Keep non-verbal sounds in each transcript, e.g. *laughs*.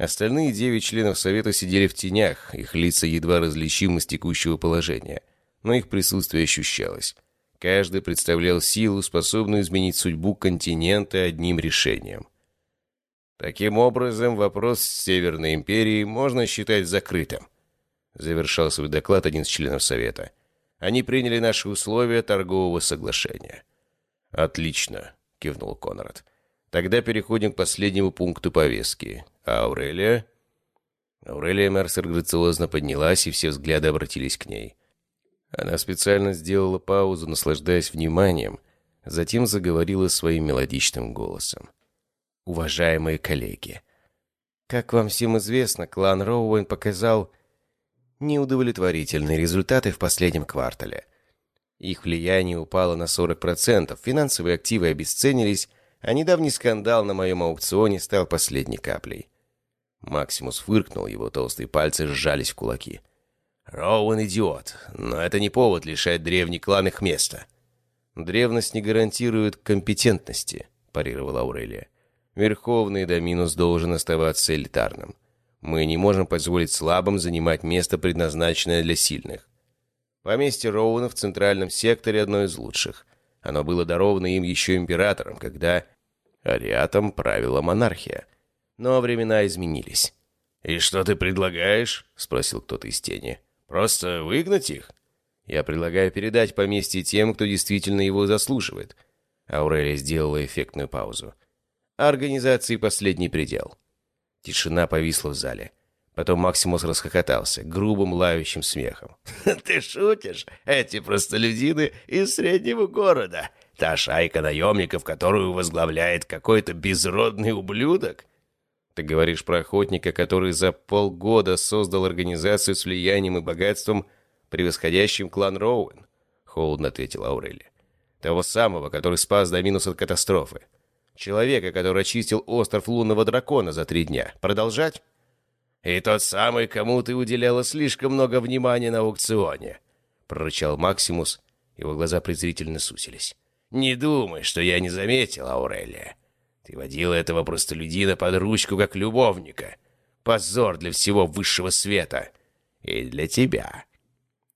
Остальные девять членов Совета сидели в тенях, их лица едва различимы с текущего положения, но их присутствие ощущалось. Каждый представлял силу, способную изменить судьбу континента одним решением. Таким образом, вопрос Северной империей можно считать закрытым. Завершал свой доклад один из членов Совета. Они приняли наши условия торгового соглашения. «Отлично», — кивнул Конрад. «Тогда переходим к последнему пункту повестки. Аурелия?» Аурелия Мерсер грациозно поднялась, и все взгляды обратились к ней. Она специально сделала паузу, наслаждаясь вниманием, затем заговорила своим мелодичным голосом. «Уважаемые коллеги, как вам всем известно, клан Роуэн показал неудовлетворительные результаты в последнем квартале. Их влияние упало на 40%, финансовые активы обесценились, а недавний скандал на моем аукционе стал последней каплей. Максимус фыркнул, его толстые пальцы сжались в кулаки. Роуэн идиот, но это не повод лишать древний клан их места. Древность не гарантирует компетентности, парировала Аурелия. Верховный Доминус должен оставаться элитарным. Мы не можем позволить слабым занимать место, предназначенное для сильных. Поместье Роуна в центральном секторе одно из лучших. Оно было даровано им еще императором, когда ариатом правила монархия. Но времена изменились. «И что ты предлагаешь?» — спросил кто-то из тени. Просто выгнать их? Я предлагаю передать поместье тем, кто действительно его заслуживает. Аурелия сделала эффектную паузу. Организации последний предел. Тишина повисла в зале. Потом Максимус расхохотался, грубым лающим смехом. *laughs* «Ты шутишь? Эти простолюдины из среднего города. Та шайка наемников, которую возглавляет какой-то безродный ублюдок. Ты говоришь про охотника, который за полгода создал организацию с влиянием и богатством, превосходящим клан Роуэн?» — холодно ответил Аурелия. «Того самого, который спас Доминус от катастрофы. Человека, который очистил остров лунного дракона за три дня. Продолжать?» «И тот самый, кому ты уделяла слишком много внимания на аукционе», — прорычал Максимус. Его глаза презрительно сусились. «Не думай, что я не заметил, Аурелия. Ты водила этого простолюдина под ручку как любовника. Позор для всего высшего света. И для тебя».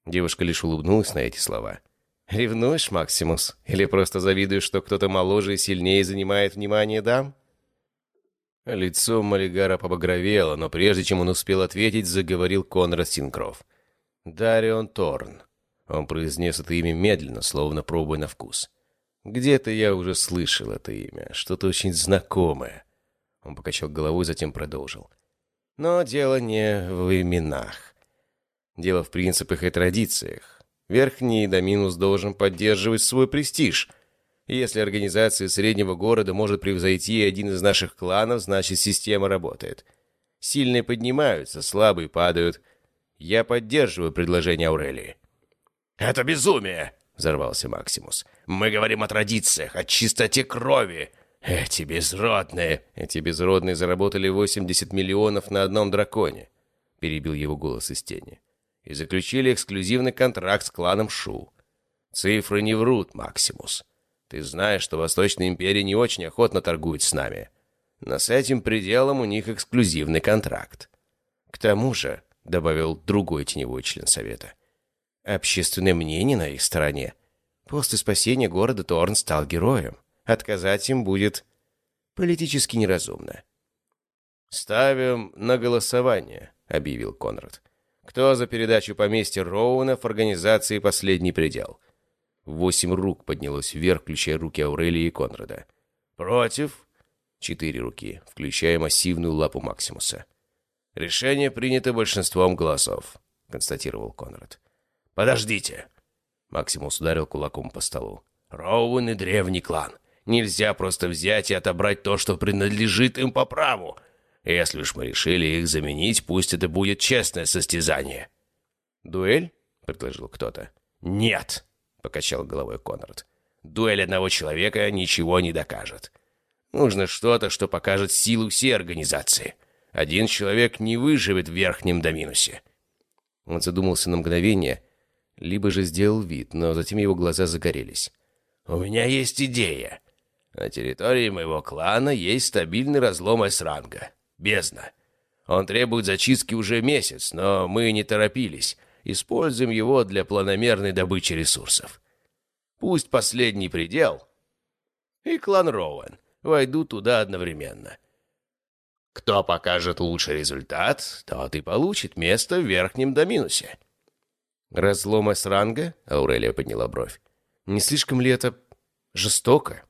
Девушка лишь улыбнулась на эти слова. «Ревнуешь, Максимус? Или просто завидуешь, что кто-то моложе и сильнее занимает внимание дам?» Лицо Малигара побагровело, но прежде чем он успел ответить, заговорил Конрад Синкров. «Дарион Торн». Он произнес это имя медленно, словно пробуя на вкус. Где-то я уже слышал это имя, что-то очень знакомое. Он покачал головой, затем продолжил. Но дело не в именах. Дело в принципах и традициях. Верхний Доминус должен поддерживать свой престиж. Если организация среднего города может превзойти один из наших кланов, значит система работает. Сильные поднимаются, слабые падают. Я поддерживаю предложение Аурелии. «Это безумие!» — взорвался Максимус. «Мы говорим о традициях, о чистоте крови. Эти безродные...» «Эти безродные заработали 80 миллионов на одном драконе», — перебил его голос из тени. «И заключили эксклюзивный контракт с кланом Шу. Цифры не врут, Максимус. Ты знаешь, что Восточная империя не очень охотно торгует с нами. Но с этим пределом у них эксклюзивный контракт. К тому же, — добавил другой теневой член совета, — Общественное мнение на их стороне. После спасения города Торн стал героем. Отказать им будет политически неразумно. «Ставим на голосование», — объявил Конрад. «Кто за передачу поместья Роуна в организации «Последний предел»?» Восемь рук поднялось вверх, включая руки Аурелии и Конрада. «Против?» Четыре руки, включая массивную лапу Максимуса. «Решение принято большинством голосов», — констатировал Конрад. «Подождите!» Максимус ударил кулаком по столу. «Роуэн древний клан. Нельзя просто взять и отобрать то, что принадлежит им по праву. Если уж мы решили их заменить, пусть это будет честное состязание». «Дуэль?» — предложил кто-то. «Нет!» — покачал головой Конрад. «Дуэль одного человека ничего не докажет. Нужно что-то, что покажет силу всей организации. Один человек не выживет в верхнем доминусе». Он задумался на мгновение — либо же сделал вид, но затем его глаза загорелись. «У меня есть идея. На территории моего клана есть стабильный разлом С-ранга. Бездна. Он требует зачистки уже месяц, но мы не торопились. Используем его для планомерной добычи ресурсов. Пусть последний предел и клан Роуэн войдут туда одновременно. Кто покажет лучший результат, тот и получит место в верхнем доминусе. «Разлом С-ранга?» — Аурелия подняла бровь. «Не слишком ли это жестоко?»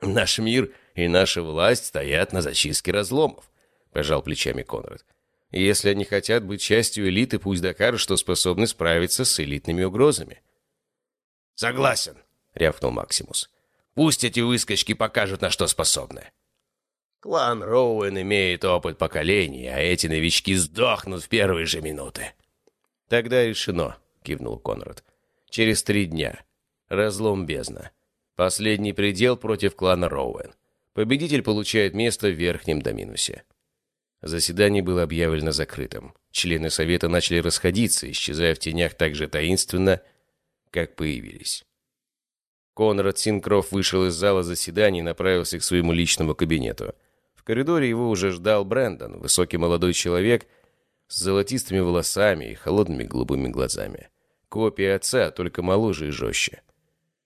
«Наш мир и наша власть стоят на зачистке разломов», — пожал плечами Конрад. «Если они хотят быть частью элиты, пусть докажут, что способны справиться с элитными угрозами». «Согласен», — рявкнул Максимус. «Пусть эти выскочки покажут, на что способны». Клан Роуэн имеет опыт поколений, а эти новички сдохнут в первые же минуты. «Тогда решено», — кивнул Конрад. «Через три дня. Разлом бездна. Последний предел против клана Роуэн. Победитель получает место в верхнем доминусе». Заседание было объявлено закрытым. Члены совета начали расходиться, исчезая в тенях так же таинственно, как появились. Конрад Синкроф вышел из зала заседаний и направился к своему личному кабинету. В коридоре его уже ждал Брэндон, высокий молодой человек — с золотистыми волосами и холодными голубыми глазами. Копия отца, только моложе и жестче.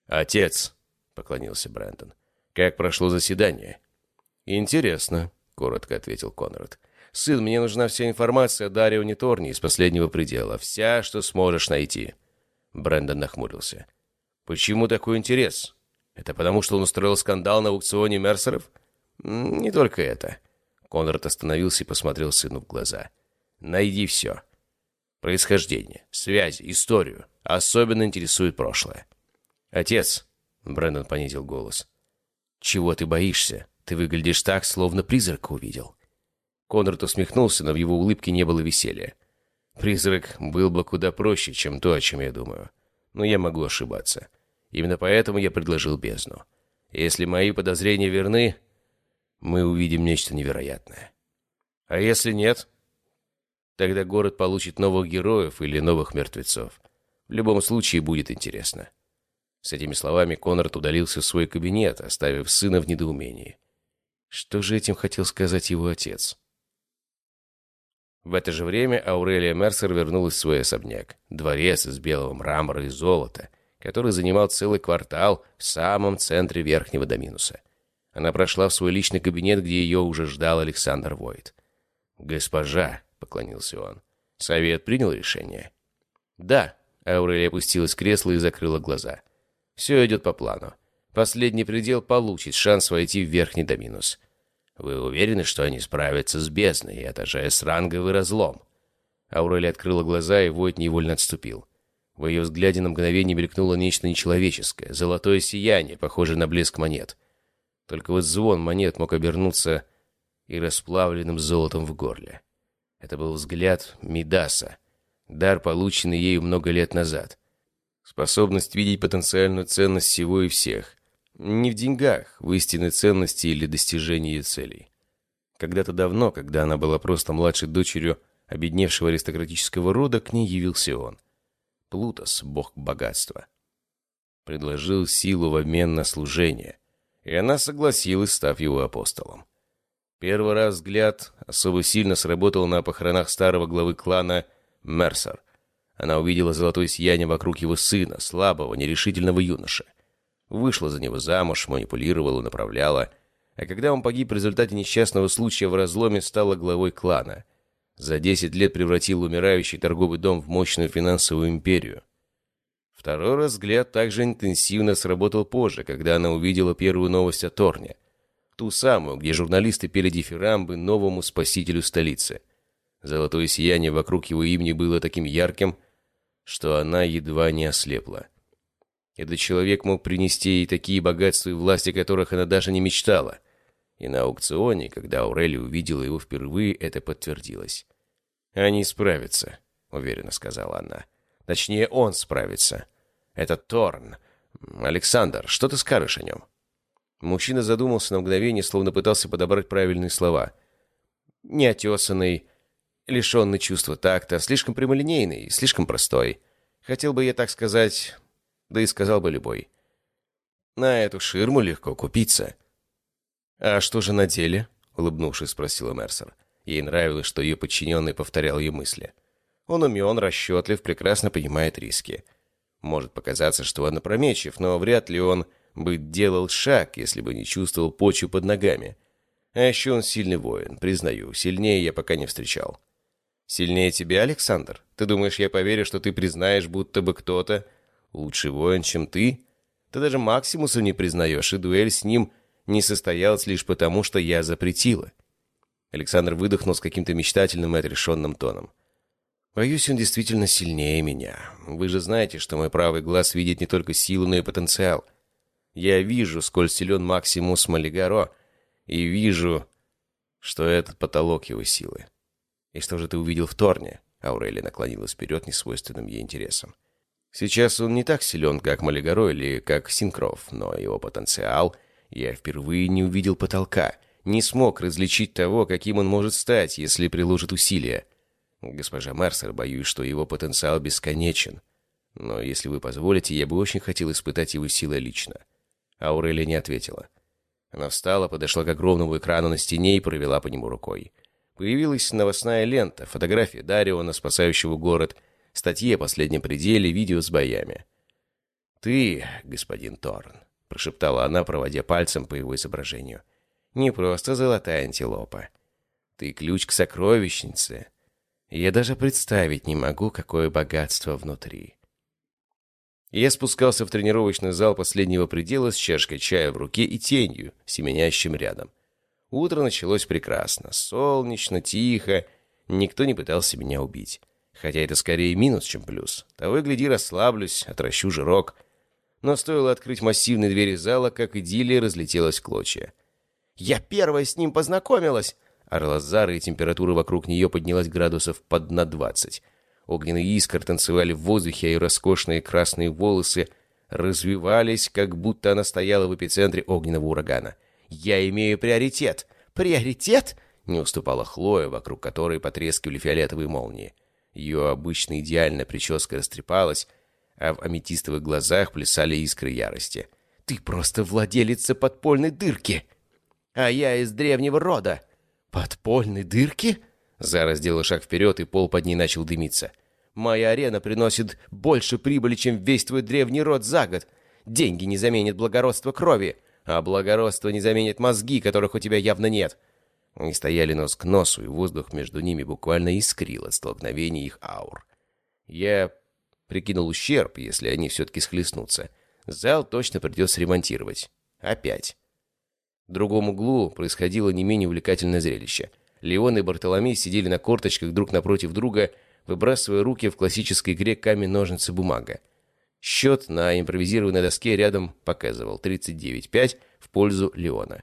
«Отец», — поклонился Брэндон, — «как прошло заседание?» «Интересно», — коротко ответил Конрад. «Сын, мне нужна вся информация о Дарионе Торни из последнего предела. Вся, что сможешь найти». Брэндон нахмурился. «Почему такой интерес? Это потому, что он устроил скандал на аукционе Мерсеров?» «Не только это». Конрад остановился и посмотрел сыну в глаза. Найди все. Происхождение, связи, историю. Особенно интересует прошлое. «Отец», — Брэндон понизил голос, — «чего ты боишься? Ты выглядишь так, словно призрака увидел». Конрад усмехнулся, но в его улыбке не было веселья. «Призрак был бы куда проще, чем то, о чем я думаю. Но я могу ошибаться. Именно поэтому я предложил бездну. Если мои подозрения верны, мы увидим нечто невероятное. А если нет?» Тогда город получит новых героев или новых мертвецов. В любом случае будет интересно. С этими словами Конрад удалился в свой кабинет, оставив сына в недоумении. Что же этим хотел сказать его отец? В это же время Аурелия Мерсер вернулась в свой особняк. Дворец из белого мрамора и золота, который занимал целый квартал в самом центре Верхнего Доминуса. Она прошла в свой личный кабинет, где ее уже ждал Александр Войт. «Госпожа», — поклонился он. «Совет принял решение?» «Да», — Аурелия опустилась в кресло и закрыла глаза. «Все идет по плану. Последний предел получит шанс войти в верхний доминус. Вы уверены, что они справятся с бездной, это же с-ранговый разлом?» Аурелия открыла глаза, и Войт невольно отступил. В ее взгляде на мгновение мелькнуло нечто нечеловеческое, золотое сияние, похожее на блеск монет. Только вот звон монет мог обернуться и расплавленным золотом в горле. Это был взгляд Мидаса, дар, полученный ею много лет назад. Способность видеть потенциальную ценность всего и всех. Не в деньгах, в истинной ценности или достижении целей. Когда-то давно, когда она была просто младшей дочерью обедневшего аристократического рода, к ней явился он. Плутос, бог богатства. Предложил силу в обмен на служение, и она согласилась, став его апостолом. Первый раз взгляд особо сильно сработал на похоронах старого главы клана Мерсер. Она увидела золотое сияние вокруг его сына, слабого, нерешительного юноши. Вышла за него замуж, манипулировала, направляла. А когда он погиб в результате несчастного случая в разломе, стала главой клана. За десять лет превратил умирающий торговый дом в мощную финансовую империю. Второй раз взгляд также интенсивно сработал позже, когда она увидела первую новость о Торне — Ту самую, где журналисты пели дифирамбы новому спасителю столицы. Золотое сияние вокруг его имени было таким ярким, что она едва не ослепла. Этот человек мог принести ей такие богатства и власти, которых она даже не мечтала. И на аукционе, когда Аурелия увидела его впервые, это подтвердилось. «Они справятся», — уверенно сказала она. «Точнее, он справится. Это Торн. Александр, что ты скажешь о нем?» Мужчина задумался на мгновение, словно пытался подобрать правильные слова. Неотесанный, лишенный чувства такта, слишком прямолинейный, слишком простой. Хотел бы я так сказать, да и сказал бы любой. На эту ширму легко купиться. «А что же на деле?» — улыбнувшись, спросила Мерсер. Ей нравилось, что ее подчиненный повторял ее мысли. Он умен, расчетлив, прекрасно понимает риски. Может показаться, что он опрометчив, но вряд ли он бы делал шаг, если бы не чувствовал почву под ногами. А еще он сильный воин, признаю, сильнее я пока не встречал. Сильнее тебя, Александр? Ты думаешь, я поверю, что ты признаешь, будто бы кто-то лучший воин, чем ты? Ты даже Максимуса не признаешь, и дуэль с ним не состоялась лишь потому, что я запретила. Александр выдохнул с каким-то мечтательным и отрешенным тоном. Боюсь, он действительно сильнее меня. Вы же знаете, что мой правый глаз видит не только силу, но и потенциал. Я вижу, сколь силен Максимус Малигаро, и вижу, что этот потолок его силы. «И что же ты увидел в Торне?» Аурелия наклонилась вперед несвойственным ей интересом. «Сейчас он не так силен, как Малигаро или как Синкров, но его потенциал... Я впервые не увидел потолка, не смог различить того, каким он может стать, если приложит усилия. Госпожа Мерсер, боюсь, что его потенциал бесконечен. Но если вы позволите, я бы очень хотел испытать его силы лично». Аурелия не ответила. Она встала, подошла к огромному экрану на стене и провела по нему рукой. Появилась новостная лента, фотография Дариона, спасающего город, статьи о последнем пределе, видео с боями. «Ты, господин Торн», — прошептала она, проводя пальцем по его изображению, — «не просто золотая антилопа. Ты ключ к сокровищнице. Я даже представить не могу, какое богатство внутри». Я спускался в тренировочный зал последнего предела с чашкой чая в руке и тенью, семенящим рядом. Утро началось прекрасно, солнечно, тихо, никто не пытался меня убить. Хотя это скорее минус, чем плюс. Того и гляди, расслаблюсь, отращу жирок. Но стоило открыть массивные двери зала, как идиллия разлетелась в клочья. «Я первая с ним познакомилась!» Орла Зара, и температура вокруг нее поднялась градусов под на двадцать. Огненные искры танцевали в воздухе, а ее роскошные красные волосы развивались, как будто она стояла в эпицентре огненного урагана. «Я имею приоритет!» «Приоритет?» — не уступала Хлоя, вокруг которой потрескивали фиолетовые молнии. Ее обычно идеальная прическа растрепалась, а в аметистовых глазах плясали искры ярости. «Ты просто владелица подпольной дырки!» «А я из древнего рода!» «Подпольной дырки?» Зара сделала шаг вперед, и пол под ней начал дымиться. «Моя арена приносит больше прибыли, чем весь твой древний род за год. Деньги не заменят благородство крови. А благородство не заменит мозги, которых у тебя явно нет. Они стояли нос к носу, и воздух между ними буквально искрил от столкновения их аур. Я прикинул ущерб, если они все-таки схлестнутся. Зал точно придется ремонтировать. Опять. В другом углу происходило не менее увлекательное зрелище. Леон и Бартоломей сидели на корточках друг напротив друга, выбрасывая руки в классической игре камень-ножницы-бумага. Счет на импровизированной доске рядом показывал 39-5 в пользу Леона.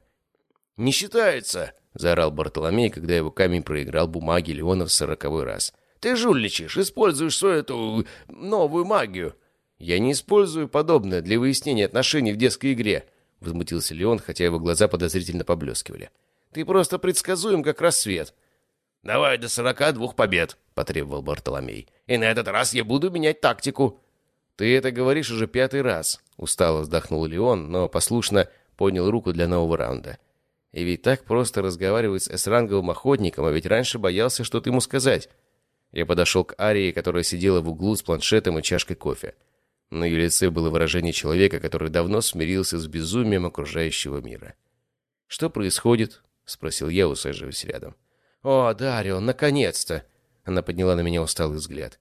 «Не считается!» — заорал Бартоломей, когда его камень проиграл бумаги Леона в сороковой раз. «Ты жульничаешь, используешь свою эту новую магию!» «Я не использую подобное для выяснения отношений в детской игре», — возмутился Леон, хотя его глаза подозрительно поблескивали. «Ты просто предсказуем, как рассвет». «Давай до сорока двух побед», — потребовал Бартоломей. «И на этот раз я буду менять тактику». «Ты это говоришь уже пятый раз», — устало вздохнул Леон, но послушно поднял руку для нового раунда. «И ведь так просто разговаривать с эсранговым охотником, а ведь раньше боялся что-то ему сказать». Я подошел к Арии, которая сидела в углу с планшетом и чашкой кофе. На ее лице было выражение человека, который давно смирился с безумием окружающего мира. «Что происходит?» — спросил я, усаживаясь рядом. «О, Дарио, наконец-то!» Она подняла на меня усталый взгляд.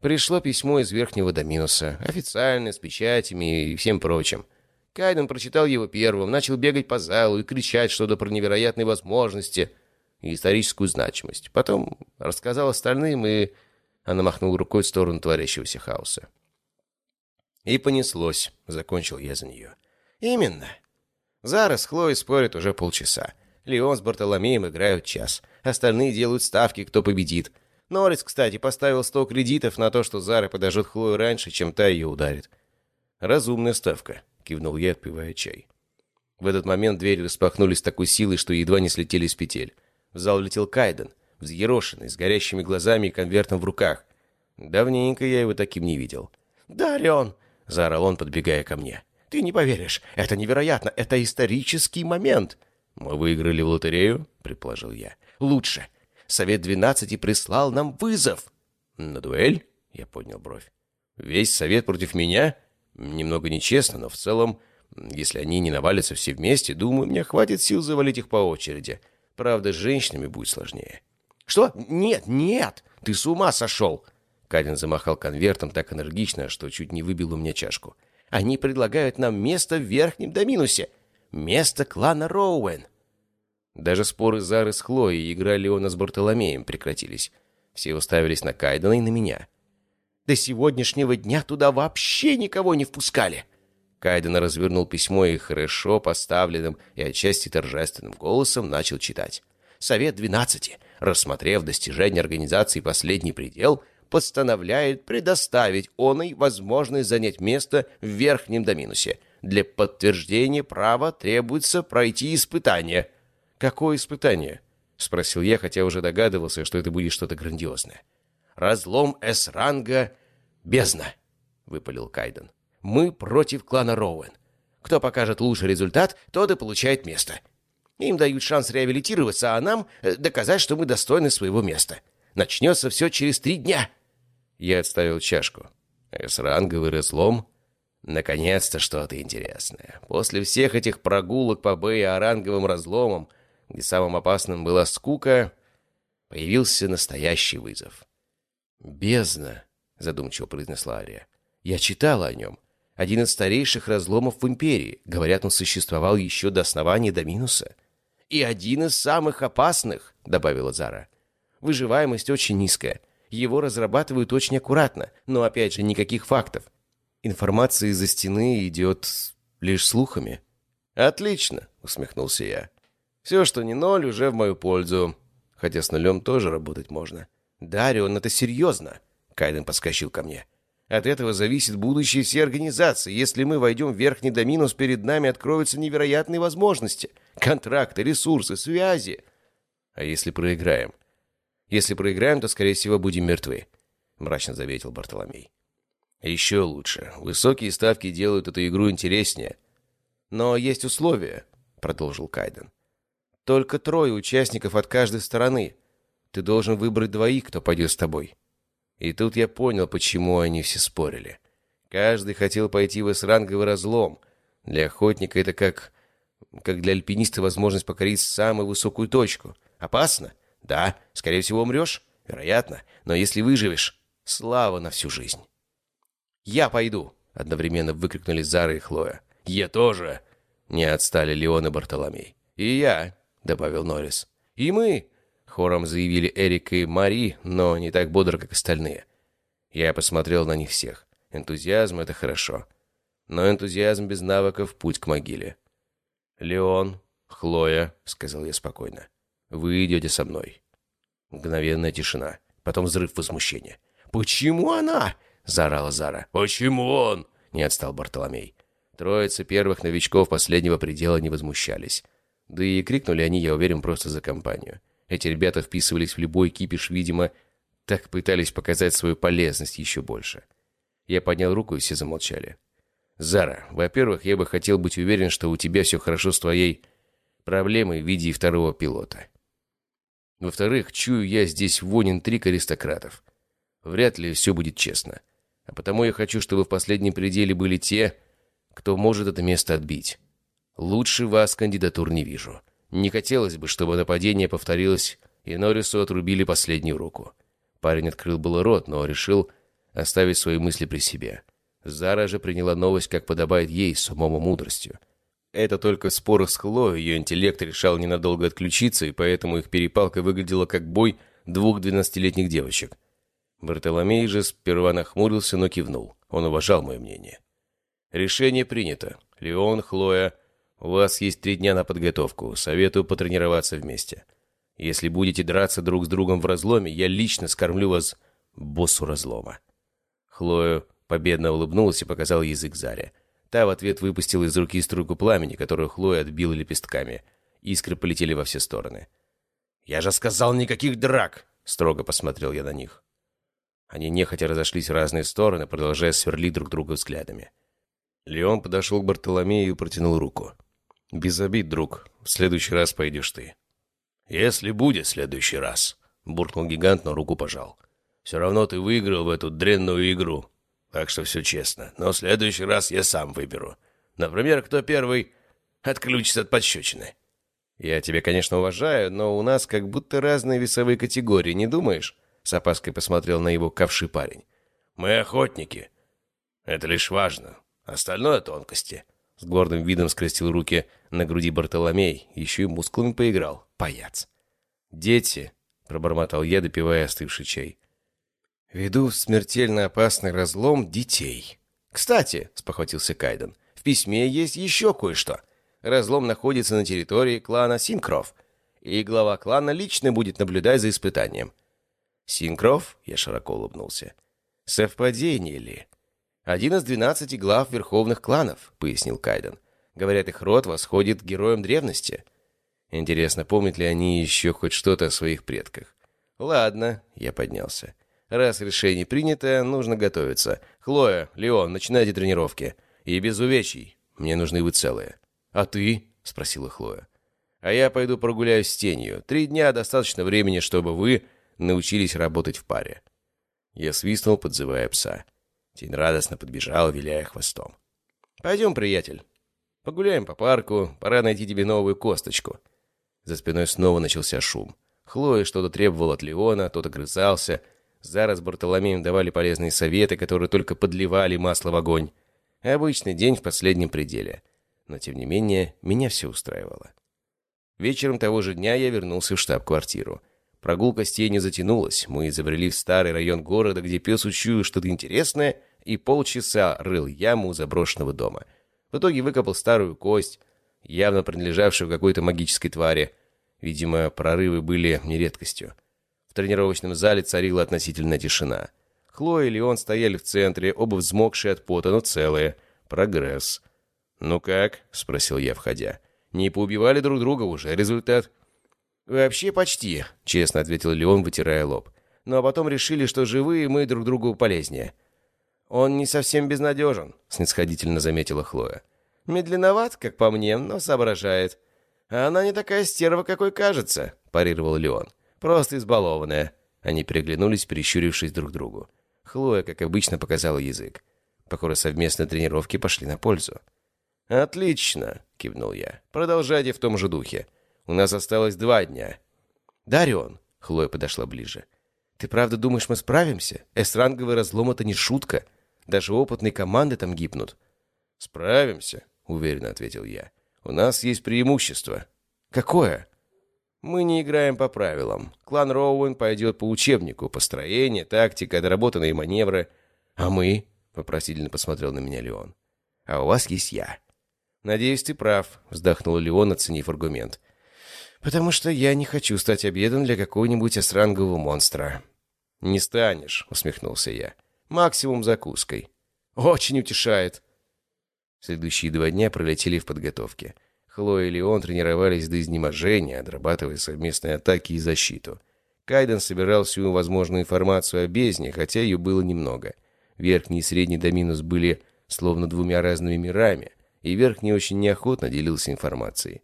Пришло письмо из Верхнего Доминуса, официальное, с печатями и всем прочим. Кайден прочитал его первым, начал бегать по залу и кричать что-то про невероятные возможности и историческую значимость. Потом рассказал остальным, и она махнула рукой в сторону творящегося хаоса. «И понеслось», — закончил я за нее. «Именно. Зара с спорят уже полчаса. Леон с Бартоломеем играют час. Остальные делают ставки, кто победит. Норрис, кстати, поставил сто кредитов на то, что Зара подожжет Хлою раньше, чем та ее ударит. «Разумная ставка», — кивнул я, отпивая чай. В этот момент двери распахнулись такой силой, что едва не слетели с петель. В зал летел Кайден, взъерошенный, с горящими глазами и конвертом в руках. Давненько я его таким не видел. «Дарион!» — заорал он, подбегая ко мне. «Ты не поверишь! Это невероятно! Это исторический момент!» «Мы выиграли в лотерею?» — предположил я. «Лучше! Совет двенадцати прислал нам вызов». «На дуэль?» — я поднял бровь. «Весь совет против меня? Немного нечестно, но в целом, если они не навалятся все вместе, думаю, мне хватит сил завалить их по очереди. Правда, с женщинами будет сложнее». «Что? Нет, нет! Ты с ума сошел!» Кадин замахал конвертом так энергично, что чуть не выбил у меня чашку. «Они предлагают нам место в Верхнем Доминусе. Место клана Роуэн». Даже споры Зары с Хлоей и игра Леона с Бартоломеем прекратились. Все уставились на Кайдена и на меня. «До сегодняшнего дня туда вообще никого не впускали!» Кайден развернул письмо и хорошо поставленным и отчасти торжественным голосом начал читать. «Совет двенадцати, рассмотрев достижение организации «Последний предел», постановляет предоставить оной возможность занять место в Верхнем Доминусе. Для подтверждения права требуется пройти испытание». «Какое испытание?» — спросил я, хотя уже догадывался, что это будет что-то грандиозное. «Разлом С-ранга бездна», — выпалил Кайден. «Мы против клана Роуэн. Кто покажет лучший результат, тот и получает место. Им дают шанс реабилитироваться, а нам э, доказать, что мы достойны своего места. Начнется все через три дня». Я отставил чашку. С-ранговый разлом? Наконец-то что-то интересное. После всех этих прогулок по Б и оранговым разломам, где самым опасным была скука, появился настоящий вызов. «Бездна», — задумчиво произнесла Ария. «Я читала о нем. Один из старейших разломов в Империи. Говорят, он существовал еще до основания Доминуса. И один из самых опасных», — добавила Зара. «Выживаемость очень низкая. Его разрабатывают очень аккуратно, но, опять же, никаких фактов. Информация из-за стены идет лишь слухами». «Отлично», — усмехнулся я. «Все, что не ноль, уже в мою пользу. Хотя с нулем тоже работать можно». «Дарион, это серьезно!» Кайден подскочил ко мне. «От этого зависит будущее всей организации. Если мы войдем в Верхний Доминус, перед нами откроются невероятные возможности. Контракты, ресурсы, связи». «А если проиграем?» Если проиграем, то, скорее всего, будем мертвы», — мрачно заметил Бартоломей. «Еще лучше. Высокие ставки делают эту игру интереснее». «Но есть условия», — продолжил Кайден. «Только трое участников от каждой стороны. Ты должен выбрать двоих, кто пойдет с тобой». И тут я понял, почему они все спорили. Каждый хотел пойти в эсранговый разлом. Для охотника это как... как для альпиниста возможность покорить самую высокую точку. Опасно? Да, скорее всего, умрешь. Вероятно. Но если выживешь, слава на всю жизнь. «Я пойду!» — одновременно выкрикнули Зара и Хлоя. «Я тоже!» — не отстали Леон и Бартоломей. «И я!» — добавил Норрис. «И мы!» — хором заявили Эрик и Мари, но не так бодро, как остальные. Я посмотрел на них всех. Энтузиазм — это хорошо. Но энтузиазм без навыков — путь к могиле. «Леон, Хлоя», — сказал я спокойно. Вы идете со мной». Мгновенная тишина. Потом взрыв возмущения. «Почему она?» — заорала Зара. «Почему он?» — не отстал Бартоломей. Троица первых новичков последнего предела не возмущались. Да и крикнули они, я уверен, просто за компанию. Эти ребята вписывались в любой кипиш, видимо, так пытались показать свою полезность еще больше. Я поднял руку, и все замолчали. «Зара, во-первых, я бы хотел быть уверен, что у тебя все хорошо с твоей проблемой в виде второго пилота. Во-вторых, чую я здесь вонь интриг аристократов. Вряд ли все будет честно. А потому я хочу, чтобы в последнем пределе были те, кто может это место отбить. Лучше вас кандидатур не вижу. Не хотелось бы, чтобы нападение повторилось, и Норрису отрубили последнюю руку. Парень открыл было рот, но решил оставить свои мысли при себе. Зара же приняла новость, как подобает ей, с умом и мудростью. Это только в спорах с Хлоей ее интеллект решал ненадолго отключиться, и поэтому их перепалка выглядела как бой двух двенадцатилетних девочек. Бартоломей же сперва нахмурился, но кивнул. Он уважал мое мнение. «Решение принято. Леон, Хлоя, у вас есть три дня на подготовку. Советую потренироваться вместе. Если будете драться друг с другом в разломе, я лично скормлю вас боссу разлома». Хлоя победно улыбнулась и показал язык Заре. Та в ответ выпустила из руки струйку пламени, которую Хлоя отбила лепестками. Искры полетели во все стороны. «Я же сказал, никаких драк!» — строго посмотрел я на них. Они нехотя разошлись в разные стороны, продолжая сверлить друг друга взглядами. Леон подошел к Бартоломею и протянул руку. «Без обид, друг. В следующий раз пойдешь ты». «Если будет следующий раз», — буркнул гигант, но руку пожал. «Все равно ты выиграл в эту дрянную игру. Так что все честно. Но в следующий раз я сам выберу. Например, кто первый отключится от подщечины». «Я тебя, конечно, уважаю, но у нас как будто разные весовые категории, не думаешь?» С опаской посмотрел на его ковший парень. «Мы охотники. Это лишь важно. Остальное — тонкости». С гордым видом скрестил руки на груди Бартоломей, еще и мускулами поиграл. Паяц. «Дети», — пробормотал я, допивая остывший чай. «Веду смертельно опасный разлом детей». «Кстати», — спохватился Кайден, — «в письме есть еще кое-что. Разлом находится на территории клана Синкров, и глава клана лично будет наблюдать за испытанием». «Синкров?» — я широко улыбнулся. «Совпадение ли?» «Один из двенадцати глав верховных кланов», — пояснил Кайден. «Говорят, их род восходит к героям древности». Интересно, помнят ли они еще хоть что-то о своих предках? «Ладно», — я поднялся. «Раз решение принято, нужно готовиться. Хлоя, Леон, начинайте тренировки. И без увечий. Мне нужны вы целые». «А ты?» — спросила Хлоя. «А я пойду прогуляюсь с тенью. Три дня — достаточно времени, чтобы вы научились работать в паре». Я свистнул, подзывая пса. Тень радостно подбежал, виляя хвостом. «Пойдем, приятель. Погуляем по парку. Пора найти тебе новую косточку». За спиной снова начался шум. Хлоя что-то требовал от Леона, тот огрызался. Зара с Бартоломеем давали полезные советы, которые только подливали масло в огонь. Обычный день в последнем пределе но, тем не менее, меня все устраивало. Вечером того же дня я вернулся в штаб-квартиру. Прогулка с тенью затянулась. Мы изобрели старый район города, где пес учуял что-то интересное, и полчаса рыл яму заброшенного дома. В итоге выкопал старую кость, явно принадлежавшую какой-то магической твари. Видимо, прорывы были не редкостью. В тренировочном зале царила относительная тишина. Хлоя и Леон стояли в центре, оба взмокшие от пота, но целые. Прогресс. «Ну как?» — спросил я, входя. «Не поубивали друг друга уже. Результат?» «Вообще почти», — честно ответил Леон, вытирая лоб. «Ну а потом решили, что живые мы друг другу полезнее». «Он не совсем безнадежен», — снисходительно заметила Хлоя. «Медленноват, как по мне, но соображает». «А она не такая стерва, какой кажется», — парировал Леон. «Просто избалованная». Они переглянулись, перещурившись друг другу. Хлоя, как обычно, показала язык. Похоже, совместные тренировки пошли на пользу. «Отлично!» — кивнул я. «Продолжайте в том же духе. У нас осталось два дня». «Дарион!» — Хлоя подошла ближе. «Ты правда думаешь, мы справимся? Эсранговый разлом — это не шутка. Даже опытные команды там гибнут». «Справимся», — уверенно ответил я. «У нас есть преимущество». «Какое?» «Мы не играем по правилам. Клан Роуэн пойдет по учебнику. Построение, тактика, доработанные маневры». «А мы?» — вопросительно посмотрел на меня Леон. «А у вас есть я». «Надеюсь, ты прав», — вздохнул Леон, оценив аргумент. «Потому что я не хочу стать обедом для какого-нибудь осрангового монстра». «Не станешь», — усмехнулся я. «Максимум закуской». «Очень утешает». Следующие два дня пролетели в подготовке. Хлоя и Леон тренировались до изнеможения, отрабатывая совместные атаки и защиту. Кайден собирал всю возможную информацию о бездне, хотя ее было немного. Верхний и средний доминус были словно двумя разными мирами, и Верхний очень неохотно делился информацией.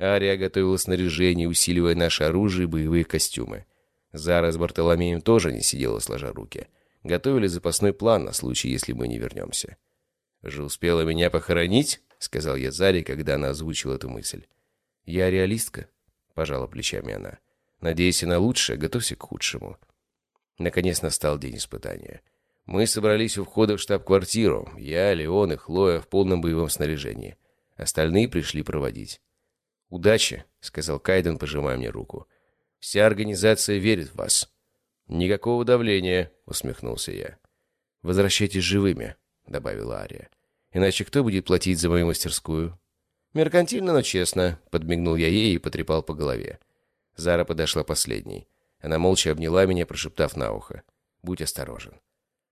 Ария готовила снаряжение, усиливая наше оружие и боевые костюмы. Зара с Бартоломеем тоже не сидела сложа руки. Готовили запасной план на случай, если мы не вернемся. «Же успела меня похоронить?» — сказал я Заре, когда она озвучила эту мысль. «Я реалистка», — пожала плечами она. «Надеюсь на лучшее, готовься к худшему». Наконец настал день испытания. Мы собрались у входа в штаб-квартиру. Я, Леон и Хлоя в полном боевом снаряжении. Остальные пришли проводить. «Удачи», — сказал Кайден, пожимая мне руку. «Вся организация верит в вас». «Никакого давления», — усмехнулся я. «Возвращайтесь живыми», — добавила Ария. «Иначе кто будет платить за мою мастерскую?» «Меркантильно, но честно», — подмигнул я ей и потрепал по голове. Зара подошла последней. Она молча обняла меня, прошептав на ухо. «Будь осторожен».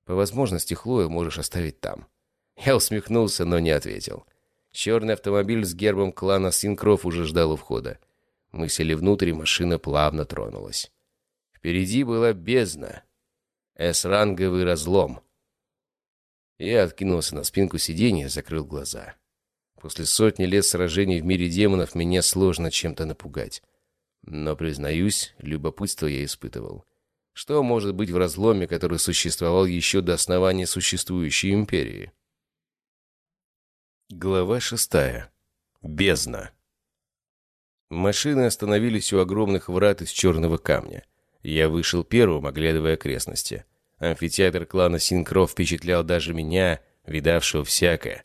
По возможности Хлою можешь оставить там». Я усмехнулся, но не ответил. Черный автомобиль с гербом клана Синкров уже ждал у входа. Мы сели внутрь, и машина плавно тронулась. Впереди была бездна. С-ранговый разлом. Я откинулся на спинку сиденья, закрыл глаза. После сотни лет сражений в мире демонов меня сложно чем-то напугать. Но, признаюсь, любопытство я испытывал. Что может быть в разломе, который существовал еще до основания существующей империи? Глава шестая. Бездна. Машины остановились у огромных врат из черного камня. Я вышел первым, оглядывая окрестности. Амфитеатр клана Синкров впечатлял даже меня, видавшего всякое.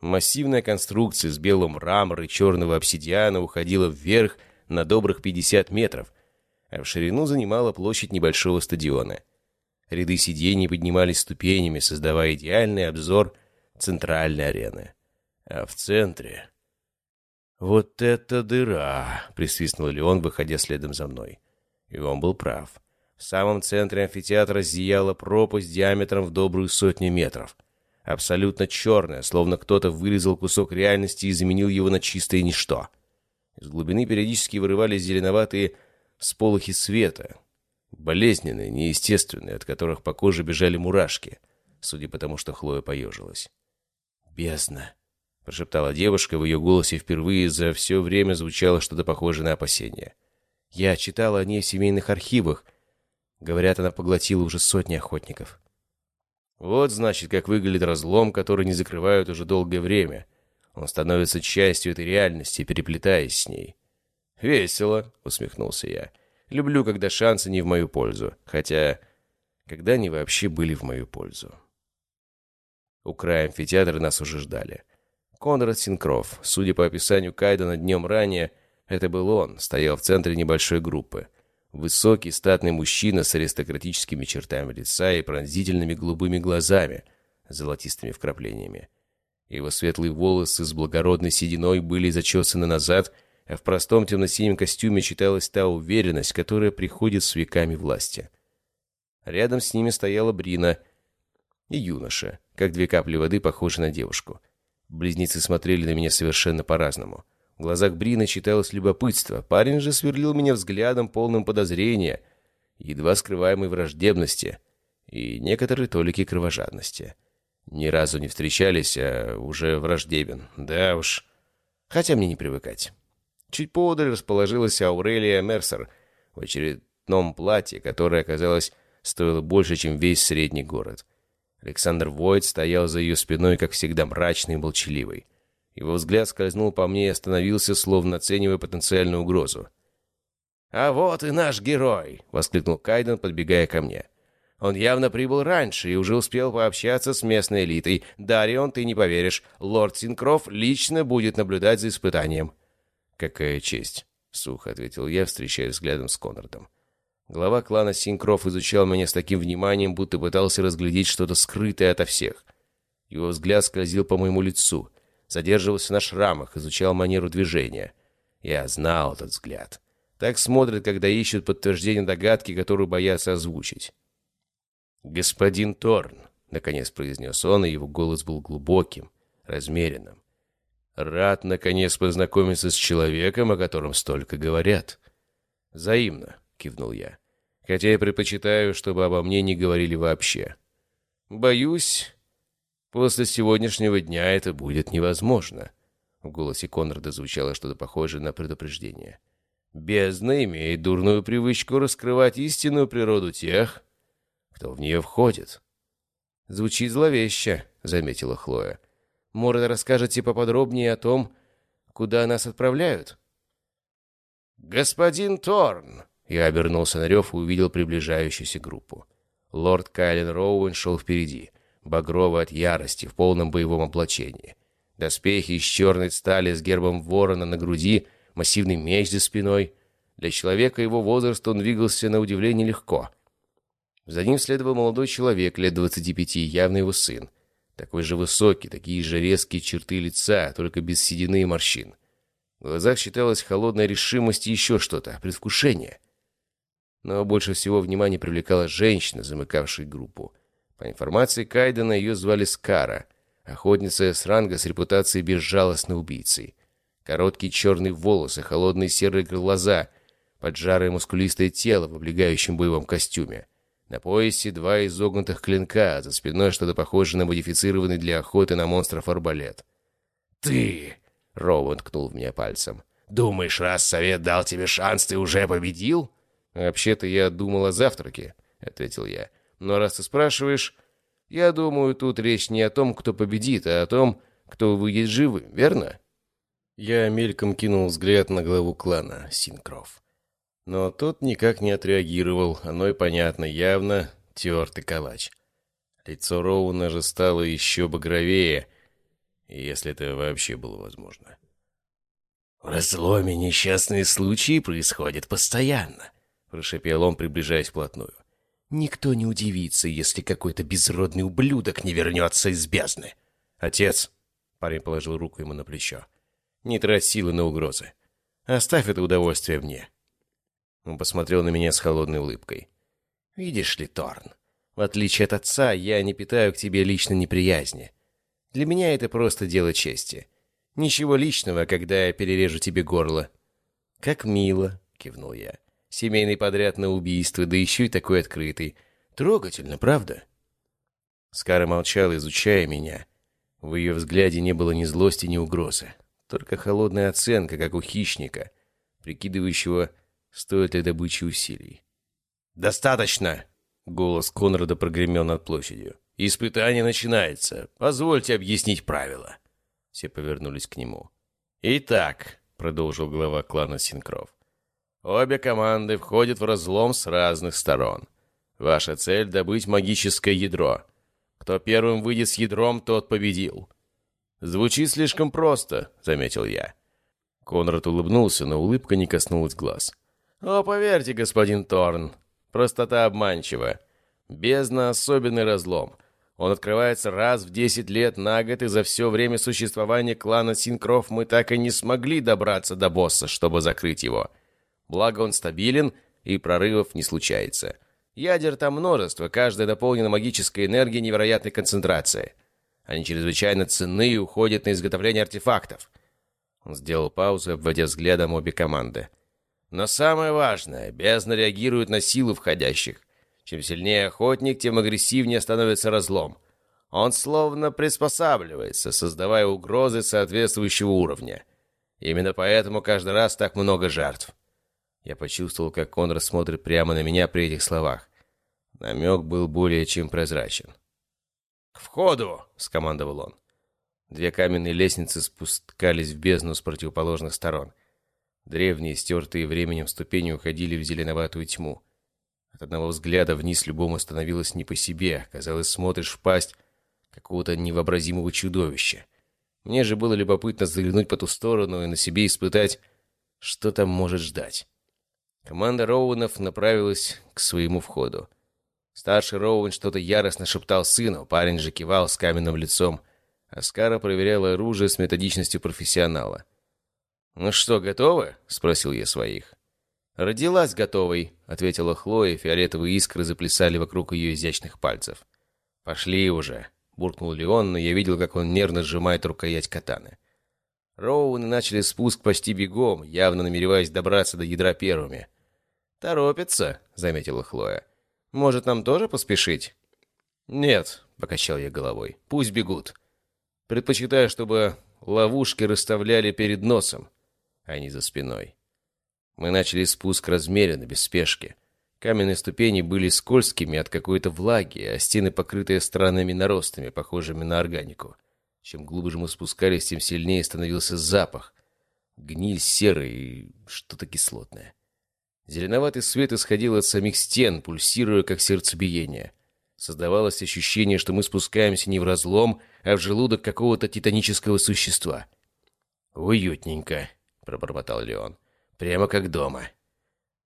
Массивная конструкция с белым мрамора и черного обсидиана уходила вверх на добрых 50 метров, а в ширину занимала площадь небольшого стадиона. Ряды сидений поднимались ступенями, создавая идеальный обзор центральной арены. А в центре... «Вот это дыра!» — присвистнул Леон, выходя следом за мной. И он был прав. В самом центре амфитеатра зияла пропасть диаметром в добрую сотню метров. Абсолютно черная, словно кто-то вырезал кусок реальности и заменил его на чистое ничто. Из глубины периодически вырывались зеленоватые сполохи света. Болезненные, неестественные, от которых по коже бежали мурашки, судя по тому, что Хлоя поежилась. «Бездна!» — прошептала девушка, в ее голосе впервые за все время звучало что-то похожее на опасение. «Я читала о ней в семейных архивах. Говорят, она поглотила уже сотни охотников». Вот, значит, как выглядит разлом, который не закрывают уже долгое время. Он становится частью этой реальности, переплетаясь с ней. «Весело», — усмехнулся я. «Люблю, когда шансы не в мою пользу. Хотя, когда они вообще были в мою пользу?» У края амфитеатра нас уже ждали. Конрад Синкров, судя по описанию Кайдена днем ранее, это был он, стоял в центре небольшой группы. Высокий, статный мужчина с аристократическими чертами лица и пронзительными голубыми глазами, золотистыми вкраплениями. Его светлые волосы с благородной сединой были зачесаны назад, а в простом темно-синем костюме читалась та уверенность, которая приходит с веками власти. Рядом с ними стояла Брина и юноша, как две капли воды, похожие на девушку. Близнецы смотрели на меня совершенно по-разному. В глазах Брина читалось любопытство. Парень же сверлил меня взглядом, полным подозрения, едва скрываемой враждебности и некоторые толики кровожадности. Ни разу не встречались, а уже враждебен. Да уж. Хотя мне не привыкать. Чуть поодаль расположилась Аурелия Мерсер в очередном платье, которое, оказалось, стоило больше, чем весь средний город. Александр Войт стоял за ее спиной, как всегда, мрачный и молчаливый. Его взгляд скользнул по мне и остановился, словно оценивая потенциальную угрозу. «А вот и наш герой!» — воскликнул Кайден, подбегая ко мне. «Он явно прибыл раньше и уже успел пообщаться с местной элитой. Дарион, ты не поверишь, лорд Синкров лично будет наблюдать за испытанием». «Какая честь!» — сухо ответил я, встречаясь взглядом с Конрадом. Глава клана Синкров изучал меня с таким вниманием, будто пытался разглядеть что-то скрытое ото всех. Его взгляд скользил по моему лицу, задерживался на шрамах, изучал манеру движения. Я знал этот взгляд. Так смотрят, когда ищут подтверждение догадки, которую боятся озвучить. «Господин Торн», — наконец произнес он, и его голос был глубоким, размеренным. «Рад, наконец, познакомиться с человеком, о котором столько говорят». «Взаимно», — кивнул я. «Хотя я предпочитаю, чтобы обо мне не говорили вообще. Боюсь, после сегодняшнего дня это будет невозможно». В голосе Конрада звучало что-то похожее на предупреждение. «Бездна имеет дурную привычку раскрывать истинную природу тех, кто в нее входит». «Звучит зловеще», — заметила Хлоя. «Может, расскажете поподробнее о том, куда нас отправляют?» «Господин Торн!» Я обернулся на рев и увидел приближающуюся группу. Лорд Кайлен Роуэн шел впереди, багровый от ярости, в полном боевом облачении. Доспехи из черной стали с гербом ворона на груди, массивный меч за спиной. Для человека его возраста он двигался на удивление легко. За ним следовал молодой человек лет двадцати пяти, явно его сын. Такой же высокий, такие же резкие черты лица, только без седины и морщин. В глазах считалась холодная решимость и еще что-то, предвкушение. Но больше всего внимание привлекала женщина, замыкавшая группу. По информации Кайдена, ее звали Скара, охотница с ранга с репутацией безжалостной убийцы. Короткие черные волосы, холодные серые глаза, поджарое мускулистое тело в облегающем боевом костюме. На поясе два изогнутых клинка, а за спиной что-то похожее на модифицированный для охоты на монстров арбалет. «Ты!» — Роуэн ткнул в меня пальцем. Думаешь, раз совет дал тебе шанс, ты уже победил?» «Вообще-то я думал о завтраке», — ответил я. «Но раз ты спрашиваешь, я думаю, тут речь не о том, кто победит, а о том, кто выйдет живым, верно?» Я мельком кинул взгляд на главу клана, Синкров. Но тот никак не отреагировал, оно и понятно, явно тертый калач. Лицо Роуна же стало еще багровее, если это вообще было возможно. «В разломе несчастные случаи происходят постоянно», — прошепел он, приближаясь вплотную. «Никто не удивится, если какой-то безродный ублюдок не вернется из бездны». «Отец!» — парень положил руку ему на плечо. «Не трать силы на угрозы. Оставь это удовольствие мне». Он посмотрел на меня с холодной улыбкой. «Видишь ли, Торн, в отличие от отца, я не питаю к тебе лично неприязни. Для меня это просто дело чести. Ничего личного, когда я перережу тебе горло». «Как мило», — кивнул я. «Семейный подряд на убийство, да еще и такой открытый. Трогательно, правда?» Скара молчала, изучая меня. В ее взгляде не было ни злости, ни угрозы. Только холодная оценка, как у хищника, прикидывающего, стоит ли добычи усилий. «Достаточно!» — голос Конрада прогремел над площадью. «Испытание начинается. Позвольте объяснить правила». Все повернулись к нему. «Итак», — продолжил глава клана Синкров, «обе команды входят в разлом с разных сторон. Ваша цель — добыть магическое ядро. Кто первым выйдет с ядром, тот победил». «Звучит слишком просто», — заметил я. Конрад улыбнулся, но улыбка не коснулась глаз. «О, поверьте, господин Торн, простота обманчива. Бездна — особенный разлом. Он открывается раз в 10 лет на год, и за все время существования клана Синкров мы так и не смогли добраться до босса, чтобы закрыть его. Благо он стабилен, и прорывов не случается. Ядер там множество, каждая наполнена магической энергией невероятной концентрации. Они чрезвычайно ценны и уходят на изготовление артефактов. Он сделал паузу, обводя взглядом обе команды. Но самое важное, бездна реагирует на силу входящих. Чем сильнее охотник, тем агрессивнее становится разлом. Он словно приспосабливается, создавая угрозы соответствующего уровня. Именно поэтому каждый раз так много жертв. Я почувствовал, как Конрад смотрит прямо на меня при этих словах. Намек был более чем прозрачен. «К входу!» — скомандовал он. Две каменные лестницы спускались в бездну с противоположных сторон. Древние, стертые временем ступени уходили в зеленоватую тьму. От одного взгляда вниз любому становилось не по себе. Казалось, смотришь в пасть какого-то невообразимого чудовища. Мне же было любопытно заглянуть по ту сторону и на себе испытать, что там может ждать. Команда Роуэнов направилась к своему входу. Старший Роуэн что-то яростно шептал сыну, парень же кивал с каменным лицом. Аскара проверяла оружие с методичностью профессионала. «Ну что, готовы?» — спросил я своих. «Родилась готовой», — ответила Хлоя, фиолетовые искры заплясали вокруг ее изящных пальцев. «Пошли уже», — буркнул Леон, но я видел, как он нервно сжимает рукоять катаны. Роуны начали спуск почти бегом, явно намереваясь добраться до ядра первыми. «Торопятся», — заметила Хлоя. «Может, нам тоже поспешить?» «Нет», — покачал я головой, — «пусть бегут. Предпочитаю, чтобы ловушки расставляли перед носом, а не за спиной». Мы начали спуск размеренно, без спешки. Каменные ступени были скользкими от какой-то влаги, а стены покрытые странными наростами, похожими на органику. Чем глубже мы спускались, тем сильнее становился запах. Гниль серый и что-то кислотное. Зеленоватый свет исходил от самих стен, пульсируя, как сердцебиение. Создавалось ощущение, что мы спускаемся не в разлом, а в желудок какого-то титанического существа. «Уютненько», — пробормотал Леон. Прямо как дома.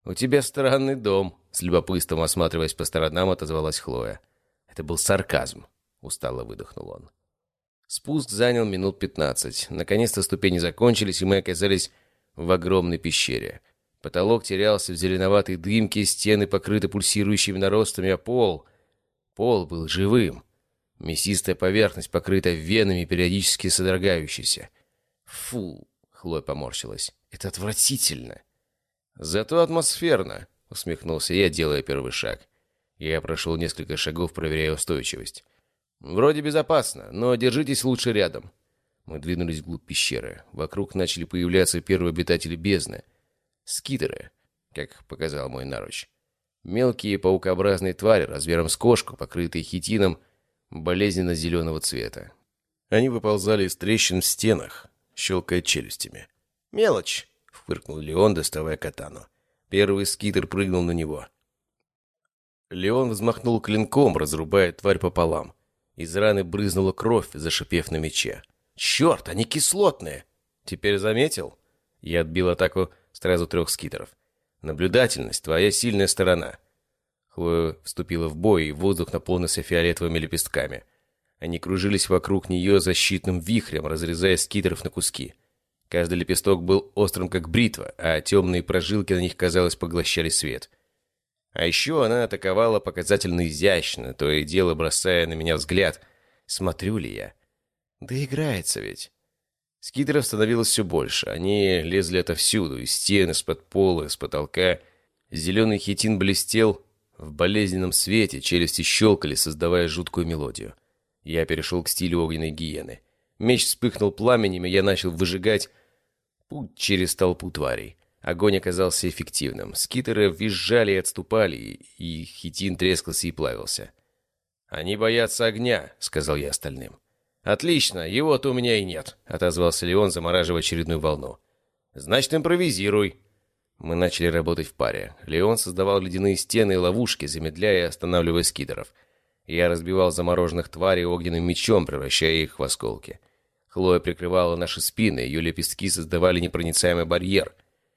«У тебя странный дом», — с любопытством осматриваясь по сторонам, отозвалась Хлоя. Это был сарказм, — устало выдохнул он. Спуск занял минут пятнадцать. Наконец-то ступени закончились, и мы оказались в огромной пещере. Потолок терялся в зеленоватой дымке, стены покрыты пульсирующими наростами, а пол... Пол был живым. Мясистая поверхность, покрыта венами, периодически содрогающейся. «Фу!» — Хлоя поморщилась. Это отвратительно. Зато атмосферно, усмехнулся я, делая первый шаг. Я прошел несколько шагов, проверяя устойчивость. Вроде безопасно, но держитесь лучше рядом. Мы двинулись вглубь пещеры. Вокруг начали появляться первые обитатели бездны. Скитеры, как показал мой наруч. Мелкие паукообразные твари размером с кошку, покрытые хитином болезненно-зеленого цвета. Они выползали из трещин в стенах, щелкая челюстями. «Мелочь!» — фыркнул Леон, доставая катану. Первый скитер прыгнул на него. Леон взмахнул клинком, разрубая тварь пополам. Из раны брызнула кровь, зашипев на мече. «Черт, они кислотные!» «Теперь заметил?» Я отбил атаку сразу трех скитеров. «Наблюдательность — твоя сильная сторона». Хлоя вступила в бой, и воздух наполнился фиолетовыми лепестками. Они кружились вокруг нее защитным вихрем, разрезая скитеров на куски. Каждый лепесток был острым, как бритва, а темные прожилки на них, казалось, поглощали свет. А еще она атаковала показательно изящно, то и дело бросая на меня взгляд. Смотрю ли я? Да играется ведь. Скитеров становилось все больше. Они лезли отовсюду, из стен, из-под пола, из потолка. Зеленый хитин блестел в болезненном свете, челюсти щелкали, создавая жуткую мелодию. Я перешел к стилю огненной гиены. Меч вспыхнул пламенем, и я начал выжигать путь через толпу тварей. Огонь оказался эффективным. Скитеры визжали и отступали, и хитин трескался и плавился. «Они боятся огня», — сказал я остальным. «Отлично, его-то у меня и нет», — отозвался Леон, замораживая очередную волну. «Значит, импровизируй». Мы начали работать в паре. Леон создавал ледяные стены и ловушки, замедляя и останавливая скитеров. Я разбивал замороженных тварей огненным мечом, превращая их в осколки. Хлоя прикрывала наши спины, ее лепестки создавали непроницаемый барьер.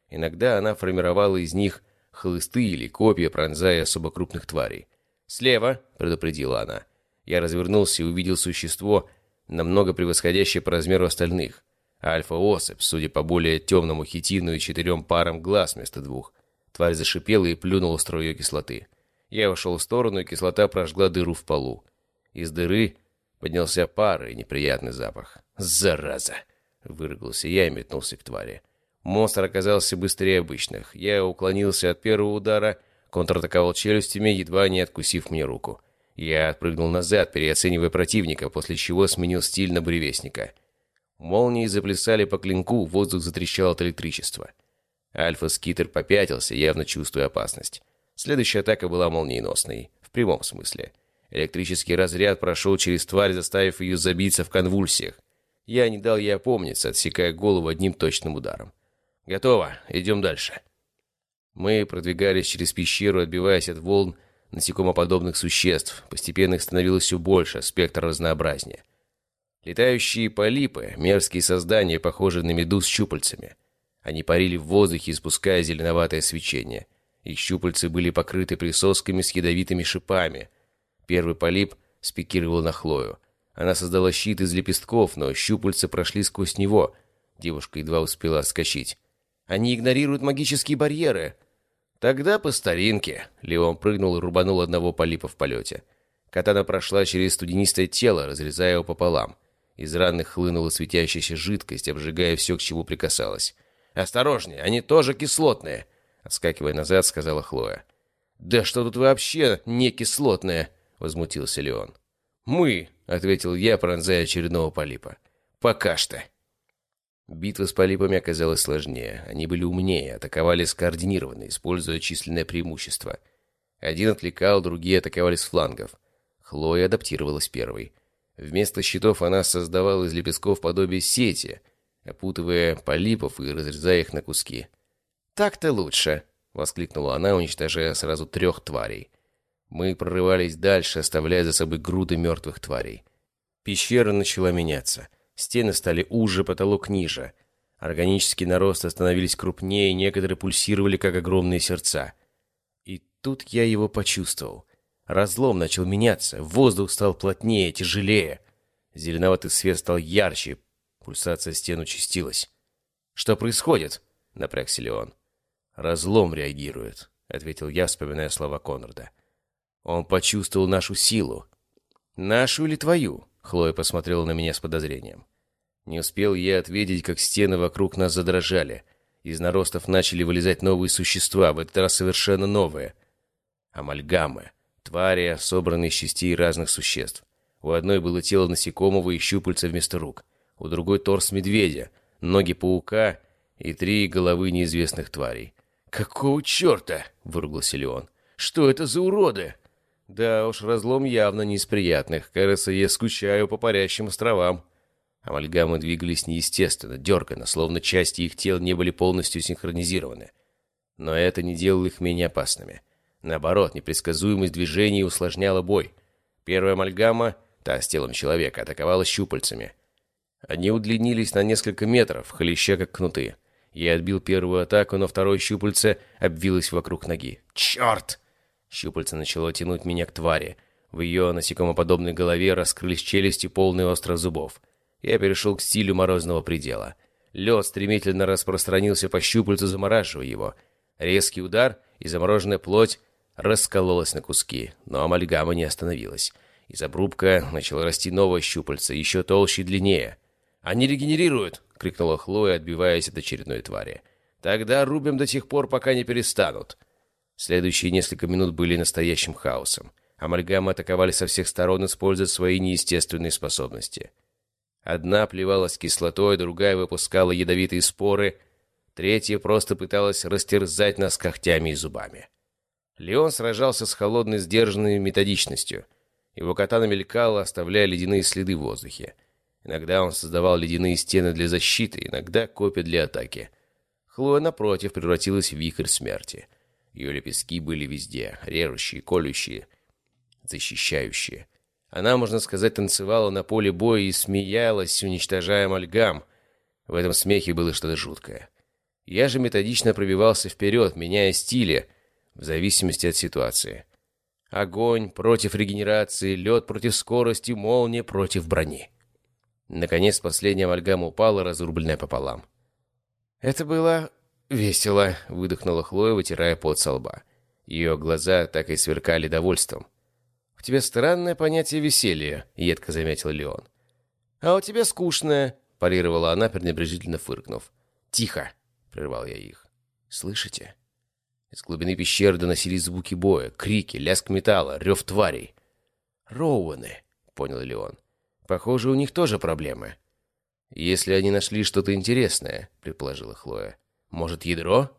Иногда она формировала из них хлысты или копья, пронзая особо крупных тварей. «Слева!» — предупредила она. Я развернулся и увидел существо, намного превосходящее по размеру остальных. Альфа-особь, судя по более темному хитину и четырем парам глаз вместо двух. Тварь зашипела и плюнула струей кислоты. Я ушел в сторону, и кислота прожгла дыру в полу. Из дыры поднялся пар и неприятный запах. «Зараза!» — выругался я и метнулся к твари. Монстр оказался быстрее обычных. Я уклонился от первого удара, контратаковал челюстями, едва не откусив мне руку. Я отпрыгнул назад, переоценивая противника, после чего сменил стиль на буревестника. Молнии заплясали по клинку, воздух затрещал от электричества. Альфа-скитер попятился, явно чувствуя опасность. Следующая атака была молниеносной, в прямом смысле. Электрический разряд прошел через тварь, заставив ее забиться в конвульсиях. Я не дал ей опомниться, отсекая голову одним точным ударом. «Готово, идем дальше». Мы продвигались через пещеру, отбиваясь от волн насекомоподобных существ. Постепенно их становилось все больше, спектр разнообразнее. Летающие полипы, мерзкие создания, похожие на медуз с щупальцами. Они парили в воздухе, испуская зеленоватое свечение. Их щупальцы были покрыты присосками с ядовитыми шипами. Первый полип спикировал на Хлою. Она создала щит из лепестков, но щупальца прошли сквозь него. Девушка едва успела отскочить. «Они игнорируют магические барьеры!» «Тогда по старинке!» Леон прыгнул и рубанул одного полипа в полете. Катана прошла через студенистое тело, разрезая его пополам. Из раны хлынула светящаяся жидкость, обжигая все, к чему прикасалась. «Осторожнее, они тоже кислотные!» Отскакивая назад, сказала Хлоя. «Да что тут вообще не кислотное?» Возмутился Леон. «Мы!» — ответил я, пронзая очередного полипа. «Пока что!» Битва с полипами оказалась сложнее. Они были умнее, атаковали скоординированно, используя численное преимущество. Один отвлекал, другие атаковали с флангов. Хлоя адаптировалась первой. Вместо щитов она создавала из лепестков подобие сети, опутывая полипов и разрезая их на куски. «Так-то лучше!» — воскликнула она, уничтожая сразу трех тварей. Мы прорывались дальше, оставляя за собой груды мертвых тварей. Пещера начала меняться — Стены стали уже, потолок ниже. Органические наросты становились крупнее, некоторые пульсировали, как огромные сердца. И тут я его почувствовал. Разлом начал меняться, воздух стал плотнее, тяжелее. Зеленоватый свет стал ярче, пульсация стен участилась. «Что происходит?» — напрягся Леон. «Разлом реагирует», — ответил я, вспоминая слова Конрада. «Он почувствовал нашу силу». «Нашу или твою?» Хлоя посмотрела на меня с подозрением. Не успел я ответить, как стены вокруг нас задрожали. Из наростов начали вылезать новые существа, в этот раз совершенно новые. Амальгамы. Твари, собранные из частей разных существ. У одной было тело насекомого и щупальца вместо рук. у другой торс медведя, ноги паука и три головы неизвестных тварей. «Какого черта?» — выругался Леон. «Что это за уроды?» «Да уж, разлом явно не из приятных. Кажется, я скучаю по парящим островам». Амальгамы двигались неестественно, дерганно, словно части их тел не были полностью синхронизированы. Но это не делало их менее опасными. Наоборот, непредсказуемость движений усложняла бой. Первая амальгама, та с телом человека, атаковала щупальцами. Они удлинились на несколько метров, хлеща как кнуты. Я отбил первую атаку, но второе щупальце обвилось вокруг ноги. «Черт!» Щупальце начало тянуть меня к твари. В ее насекомоподобной голове раскрылись челюсти, полные острых зубов. Я перешел к стилю морозного предела. Лед стремительно распространился по щупальцу, замораживая его. Резкий удар, и замороженная плоть раскололась на куски, но амальгама не остановилась. Из обрубка начало расти новое щупальце, еще толще и длиннее. «Они регенерируют!» — крикнула Хлоя, отбиваясь от очередной твари. «Тогда рубим до тех пор, пока не перестанут». Следующие несколько минут были настоящим хаосом. Амальгамы атаковали со всех сторон, используя свои неестественные способности. Одна плевалась кислотой, другая выпускала ядовитые споры, третья просто пыталась растерзать нас когтями и зубами. Леон сражался с холодной, сдержанной методичностью. Его катана мелькала, оставляя ледяные следы в воздухе. Иногда он создавал ледяные стены для защиты, иногда копья для атаки. Хлоя, напротив, превратилась в вихрь смерти. Ее лепестки были везде, режущие, колющие, защищающие. Она, можно сказать, танцевала на поле боя и смеялась, уничтожая амальгам. В этом смехе было что-то жуткое. Я же методично пробивался вперед, меняя стили, в зависимости от ситуации. Огонь против регенерации, лед против скорости, молния против брони. Наконец, последняя амальгама упала, разрубленная пополам. «Это было весело», — выдохнула Хлоя, вытирая пот со лба. Ее глаза так и сверкали довольством. «У тебя странное понятие веселья», — едко заметил Леон. «А у тебя скучное», — парировала она, пренебрежительно фыркнув. «Тихо», — прервал я их. «Слышите?» Из глубины пещеры доносились звуки боя, крики, лязг металла, рев тварей. «Роуэны», — понял Леон. Похоже, у них тоже проблемы. Если они нашли что-то интересное, предположила Хлоя. Может, ядро?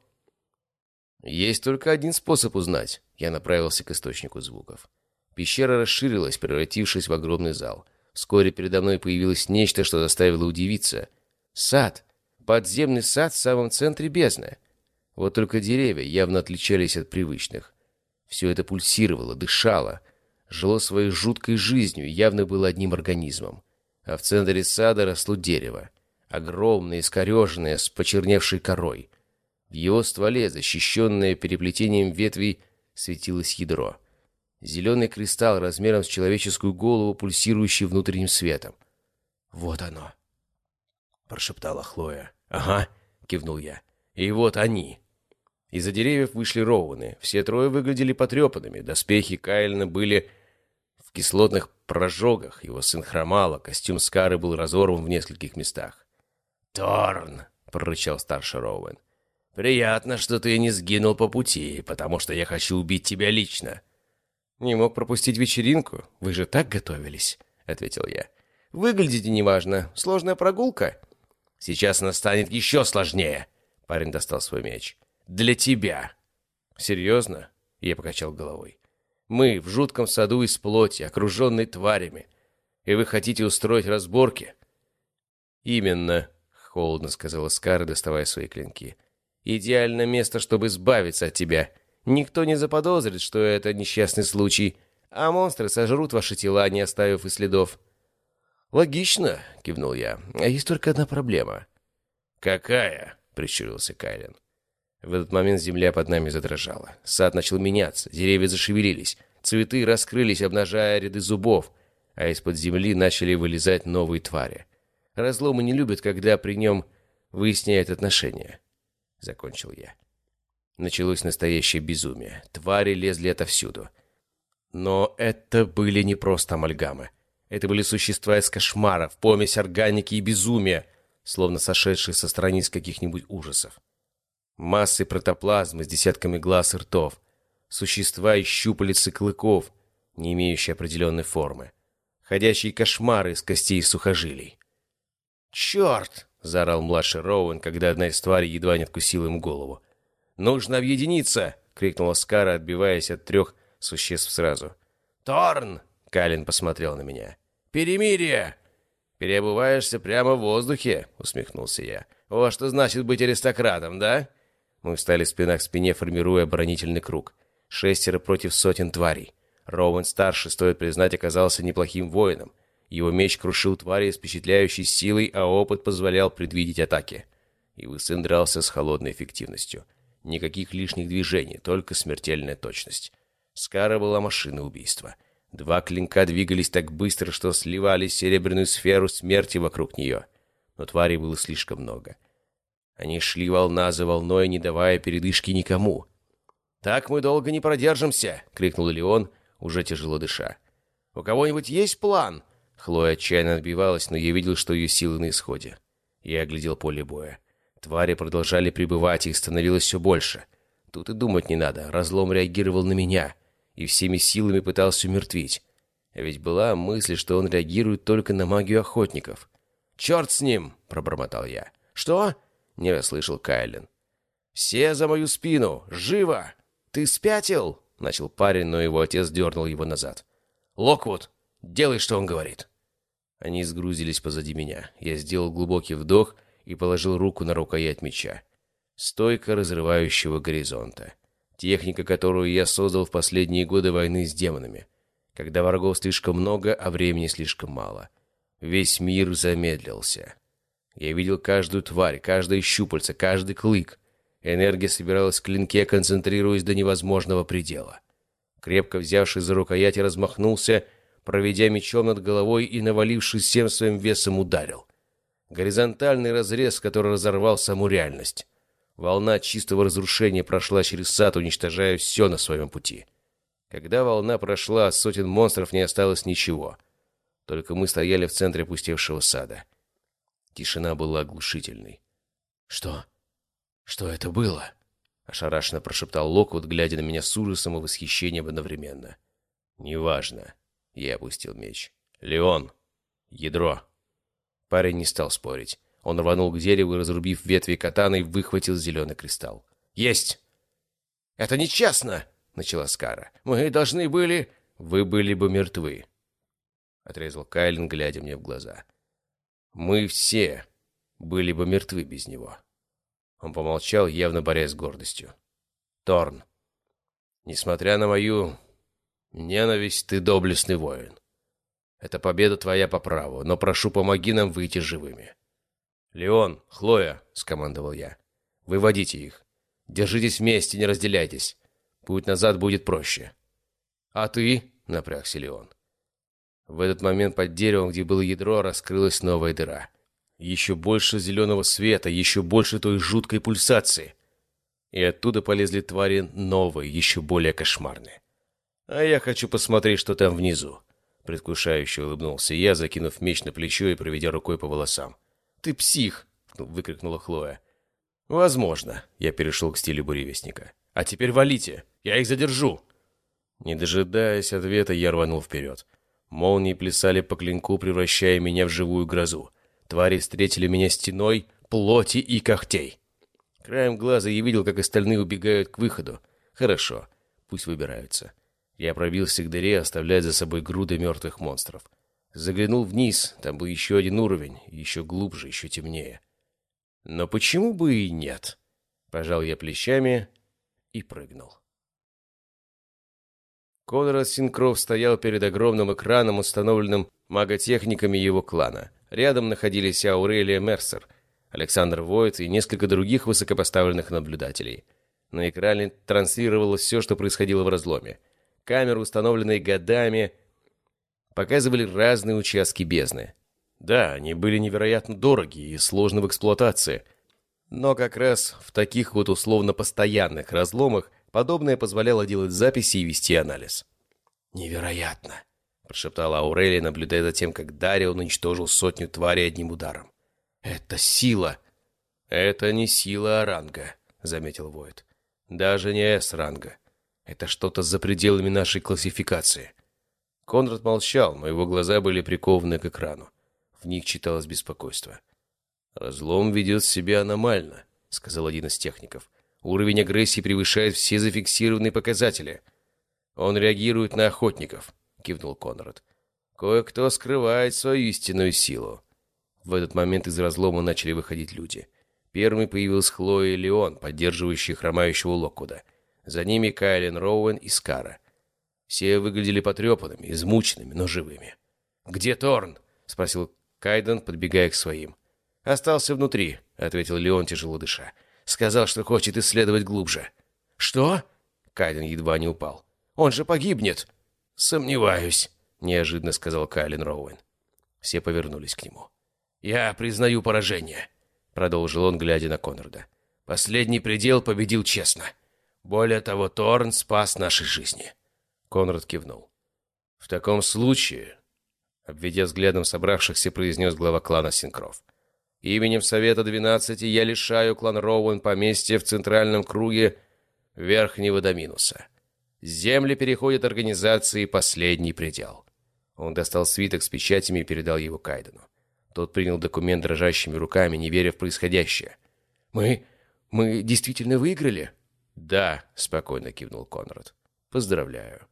Есть только один способ узнать. Я направился к источнику звуков. Пещера расширилась, превратившись в огромный зал. Вскоре передо мной появилось нечто, что заставило удивиться. Сад. Подземный сад в самом центре бездны. Вот только деревья явно отличались от привычных. Все это пульсировало, дышало — жило своей жуткой жизнью, явно было одним организмом. А в центре сада росло дерево. Огромное, искореженное, с почерневшей корой. В его стволе, защищенное переплетением ветвей, светилось ядро. Зеленый кристалл размером с человеческую голову, пульсирующий внутренним светом. «Вот оно!» — прошептала Хлоя. «Ага!» — кивнул я. «И вот они!» Из-за деревьев вышли Роуны. Все трое выглядели потрепанными. Доспехи Кайлина были кислотных прожогах. Его сын хромал, а костюм Скары был разорван в нескольких местах. «Торн!» — прорычал старший Роуэн. «Приятно, что ты не сгинул по пути, потому что я хочу убить тебя лично». «Не мог пропустить вечеринку? Вы же так готовились», — ответил я. «Выглядите неважно. Сложная прогулка?» «Сейчас она станет еще сложнее», — парень достал свой меч. «Для тебя». «Серьезно?» — я покачал головой. Мы в жутком саду из плоти, окруженной тварями. И вы хотите устроить разборки?» «Именно», — холодно сказала Скара, доставая свои клинки. «Идеальное место, чтобы избавиться от тебя. Никто не заподозрит, что это несчастный случай, а монстры сожрут ваши тела, не оставив и следов». «Логично», — кивнул я. «А есть только одна проблема». «Какая?» — прищурился Кайлен. В этот момент земля под нами задрожала. Сад начал меняться, деревья зашевелились, цветы раскрылись, обнажая ряды зубов, а из-под земли начали вылезать новые твари. Разломы не любят, когда при нем выясняют отношения. Закончил я. Началось настоящее безумие. Твари лезли отовсюду. Но это были не просто амальгамы. Это были существа из кошмаров, помесь органики и безумия, словно сошедшие со страниц каких-нибудь ужасов. Массы протоплазмы с десятками глаз и ртов. Существа из щупалец и клыков, не имеющие определенной формы. Ходящие кошмары из костей и сухожилий. «Черт!» — заорал младший Роуэн, когда одна из тварей едва не откусила ему голову. «Нужно объединиться!» — крикнула Скара, отбиваясь от трех существ сразу. «Торн!» — Калин посмотрел на меня. «Перемирие!» «Переобуваешься прямо в воздухе?» — усмехнулся я. «О, что значит быть аристократом, да?» Мы встали спина к спине, формируя оборонительный круг. Шестеро против сотен тварей. Роуэн-старший, стоит признать, оказался неплохим воином. Его меч крушил твари с впечатляющей силой, а опыт позволял предвидеть атаки. Его сын дрался с холодной эффективностью. Никаких лишних движений, только смертельная точность. Скара была машиной убийства. Два клинка двигались так быстро, что сливали серебряную сферу смерти вокруг нее. Но тварей было слишком много. Они шли волна за волной, не давая передышки никому. «Так мы долго не продержимся!» — крикнул Леон, уже тяжело дыша. «У кого-нибудь есть план?» Хлоя отчаянно отбивалась, но я видел, что ее силы на исходе. Я оглядел поле боя. Твари продолжали пребывать, их становилось все больше. Тут и думать не надо, разлом реагировал на меня и всеми силами пытался умертвить. А ведь была мысль, что он реагирует только на магию охотников. «Черт с ним!» — пробормотал я. «Что?» — не расслышал Кайлен. «Все за мою спину! Живо! Ты спятил?» — начал парень, но его отец дернул его назад. «Локвуд, делай, что он говорит!» Они сгрузились позади меня. Я сделал глубокий вдох и положил руку на рукоять меча. Стойка разрывающего горизонта. Техника, которую я создал в последние годы войны с демонами. Когда врагов слишком много, а времени слишком мало. Весь мир замедлился. Я видел каждую тварь, каждое щупальце, каждый клык. Энергия собиралась в клинке, концентрируясь до невозможного предела. Крепко взявшись за рукоять, размахнулся, проведя мечом над головой и, навалившись всем своим весом, ударил. Горизонтальный разрез, который разорвал саму реальность. Волна чистого разрушения прошла через сад, уничтожая все на своем пути. Когда волна прошла, от сотен монстров не осталось ничего. Только мы стояли в центре опустевшего сада. Тишина была оглушительной. «Что? Что это было?» Ошарашенно прошептал Локвуд, глядя на меня с ужасом и восхищением одновременно. «Неважно». Я опустил меч. «Леон! Ядро!» Парень не стал спорить. Он рванул к дереву разрубив ветви катаной, выхватил зеленый кристалл. «Есть!» «Это нечестно!» — начала Скара. «Мы должны были...» «Вы были бы мертвы», — отрезал Кайлин, глядя мне в глаза. «Мы все были бы мертвы без него». Он помолчал, явно борясь с гордостью. «Торн, несмотря на мою ненависть, ты доблестный воин. Это победа твоя по праву, но прошу, помоги нам выйти живыми. «Леон, Хлоя», — скомандовал я, — «выводите их. Держитесь вместе, не разделяйтесь. Путь назад будет проще». «А ты?» — напрягся Леон. В этот момент под деревом, где было ядро, раскрылась новая дыра. Еще больше зеленого света, еще больше той жуткой пульсации. И оттуда полезли твари новые, еще более кошмарные. «А я хочу посмотреть, что там внизу», — предвкушающе улыбнулся я, закинув меч на плечо и проведя рукой по волосам. «Ты псих!» — выкрикнула Хлоя. «Возможно», — я перешел к стилю буревестника. «А теперь валите! Я их задержу!» Не дожидаясь ответа, я рванул вперед. Молнии плясали по клинку, превращая меня в живую грозу. Твари встретили меня стеной плоти и когтей. Краем глаза я видел, как остальные убегают к выходу. Хорошо, пусть выбираются. Я пробился к дыре, оставляя за собой груды мертвых монстров. Заглянул вниз, там был еще один уровень, еще глубже, еще темнее. Но почему бы и нет? Пожал я плечами и прыгнул. Конрад Синкров стоял перед огромным экраном, установленным маготехниками его клана. Рядом находились Аурелия Мерсер, Александр Войт и несколько других высокопоставленных наблюдателей. На экране транслировалось все, что происходило в разломе. Камеры, установленные годами, показывали разные участки бездны. Да, они были невероятно дорогие и сложны в эксплуатации. Но как раз в таких вот условно-постоянных разломах подобное позволяло делать записи и вести анализ. «Невероятно!» – прошептала Аурелия, наблюдая за тем, как Дарио уничтожил сотню тварей одним ударом. «Это сила!» «Это не сила Аранга», — заметил Войд. «Даже не С-ранга. Это что-то за пределами нашей классификации. Конрад молчал, но его глаза были прикованы к экрану. В них читалось беспокойство. «Разлом ведет себя аномально», — сказал один из техников. «Уровень агрессии превышает все зафиксированные показатели». «Он реагирует на охотников», — кивнул Конрад. «Кое-кто скрывает свою истинную силу». В этот момент из разлома начали выходить люди. Первыми появилась Хлоя и Леон, поддерживающие хромающего Локуда. За ними Кайлен Роуэн и Скара. Все выглядели потрепанными, измученными, но живыми. «Где Торн?» — спросил Кайден, подбегая к своим. «Остался внутри», — ответил Леон, тяжело дыша. «Сказал, что хочет исследовать глубже». «Что?» — Кайден едва не упал. «Он же погибнет!» «Сомневаюсь», — неожиданно сказал Кайлен Роуэн. Все повернулись к нему. «Я признаю поражение», — продолжил он, глядя на Конрада. «Последний предел победил честно. Более того, Торн спас наши жизни». Конрад кивнул. «В таком случае», — обведя взглядом собравшихся, произнес глава клана Синкров, «именем Совета Двенадцати я лишаю клан Роуэн поместья в центральном круге Верхнего Доминуса. Земли переходят организации «Последний предел». Он достал свиток с печатями и передал его Кайдену. Тот принял документ дрожащими руками, не веря в происходящее. «Мы... мы действительно выиграли?» «Да», — спокойно кивнул Конрад. «Поздравляю».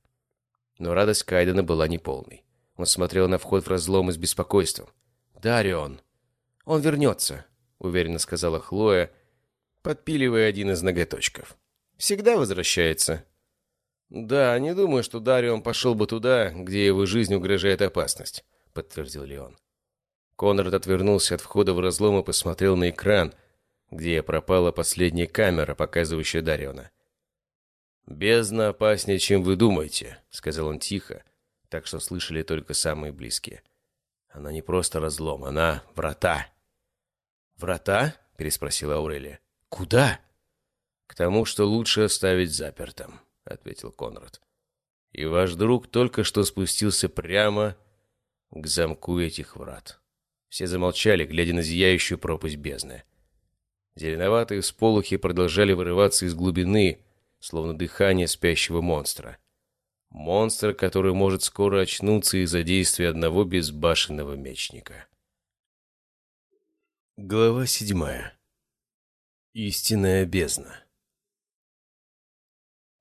Но радость Кайдена была неполной. Он смотрел на вход в разлом с беспокойством. «Дарион!» «Он вернется», — уверенно сказала Хлоя, подпиливая один из ноготочков. «Всегда возвращается». «Да, не думаю, что Дарион пошел бы туда, где его жизнь угрожает опасность», — подтвердил Леон. Конрад отвернулся от входа в разлом и посмотрел на экран, где пропала последняя камера, показывающая Дариона. «Бездна опаснее, чем вы думаете», — сказал он тихо, так что слышали только самые близкие. «Она не просто разлом, она врата». «Врата?» — переспросила Аурелия. «Куда?» «К тому, что лучше оставить запертым», — ответил Конрад. «И ваш друг только что спустился прямо к замку этих врат». Все замолчали, глядя на зияющую пропасть бездны. Зеленоватые сполохи продолжали вырываться из глубины, словно дыхание спящего монстра. Монстр, который может скоро очнуться из-за действия одного безбашенного мечника. Глава седьмая. Истинная бездна.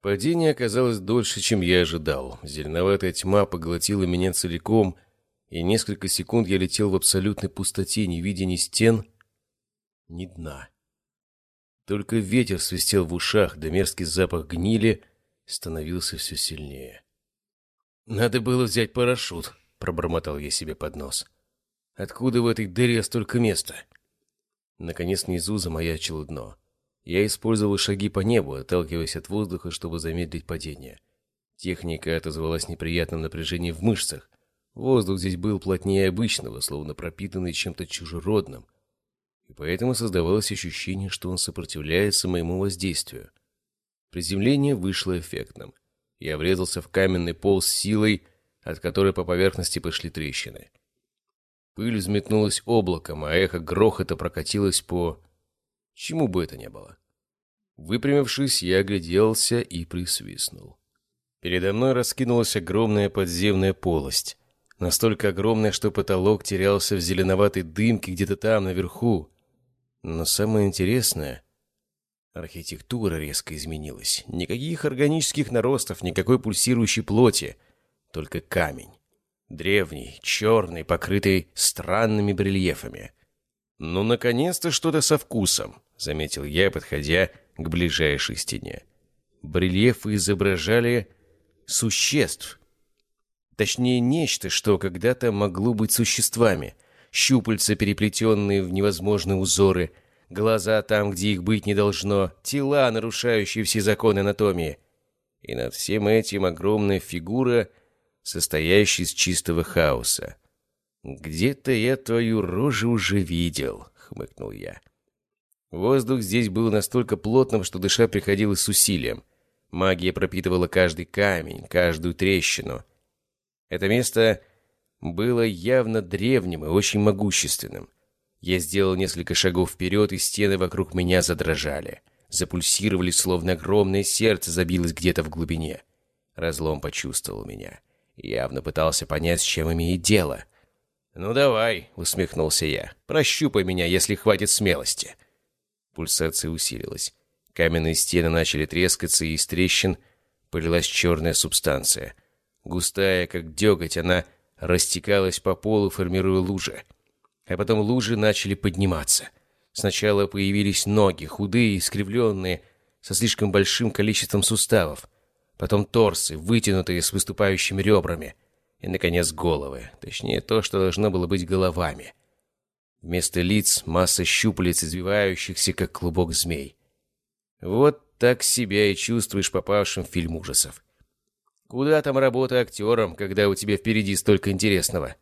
Падение оказалось дольше, чем я ожидал. Зеленоватая тьма поглотила меня целиком — и несколько секунд я летел в абсолютной пустоте, не видя ни стен, ни дна. Только ветер свистел в ушах, да мерзкий запах гнили становился все сильнее. «Надо было взять парашют», — пробормотал я себе под нос. «Откуда в этой дыре столько места?» Наконец внизу замаячило дно. Я использовал шаги по небу, отталкиваясь от воздуха, чтобы замедлить падение. Техника отозвалась неприятным напряжением в мышцах, Воздух здесь был плотнее обычного, словно пропитанный чем-то чужеродным, и поэтому создавалось ощущение, что он сопротивляется моему воздействию. Приземление вышло эффектным. Я врезался в каменный пол с силой, от которой по поверхности пошли трещины. Пыль взметнулась облаком, а эхо грохота прокатилось по... Чему бы это ни было. Выпрямившись, я огляделся и присвистнул. Передо мной раскинулась огромная подземная полость настолько огромная, что потолок терялся в зеленоватой дымке где-то там, наверху. Но самое интересное... Архитектура резко изменилась. Никаких органических наростов, никакой пульсирующей плоти. Только камень. Древний, черный, покрытый странными барельефами. «Ну, наконец-то что-то со вкусом», — заметил я, подходя к ближайшей стене. Барельефы изображали существ, Точнее, нечто, что когда-то могло быть существами. Щупальца, переплетенные в невозможные узоры, глаза там, где их быть не должно, тела, нарушающие все законы анатомии. И над всем этим огромная фигура, состоящая из чистого хаоса. «Где-то я твою рожу уже видел», — хмыкнул я. Воздух здесь был настолько плотным, что дыша приходилось с усилием. Магия пропитывала каждый камень, каждую трещину — это место было явно древним и очень могущественным. Я сделал несколько шагов вперед, и стены вокруг меня задрожали. Запульсировали, словно огромное сердце забилось где-то в глубине. Разлом почувствовал меня. Явно пытался понять, с чем имеет дело. «Ну давай», — усмехнулся я. «Прощупай меня, если хватит смелости». Пульсация усилилась. Каменные стены начали трескаться, и из трещин полилась черная субстанция. Густая, как деготь, она растекалась по полу, формируя лужи. А потом лужи начали подниматься. Сначала появились ноги, худые, искривленные, со слишком большим количеством суставов. Потом торсы, вытянутые с выступающими ребрами. И, наконец, головы. Точнее, то, что должно было быть головами. Вместо лиц масса щупалец, извивающихся, как клубок змей. Вот так себя и чувствуешь попавшим в фильм ужасов. Куда там работа актером, когда у тебя впереди столько интересного?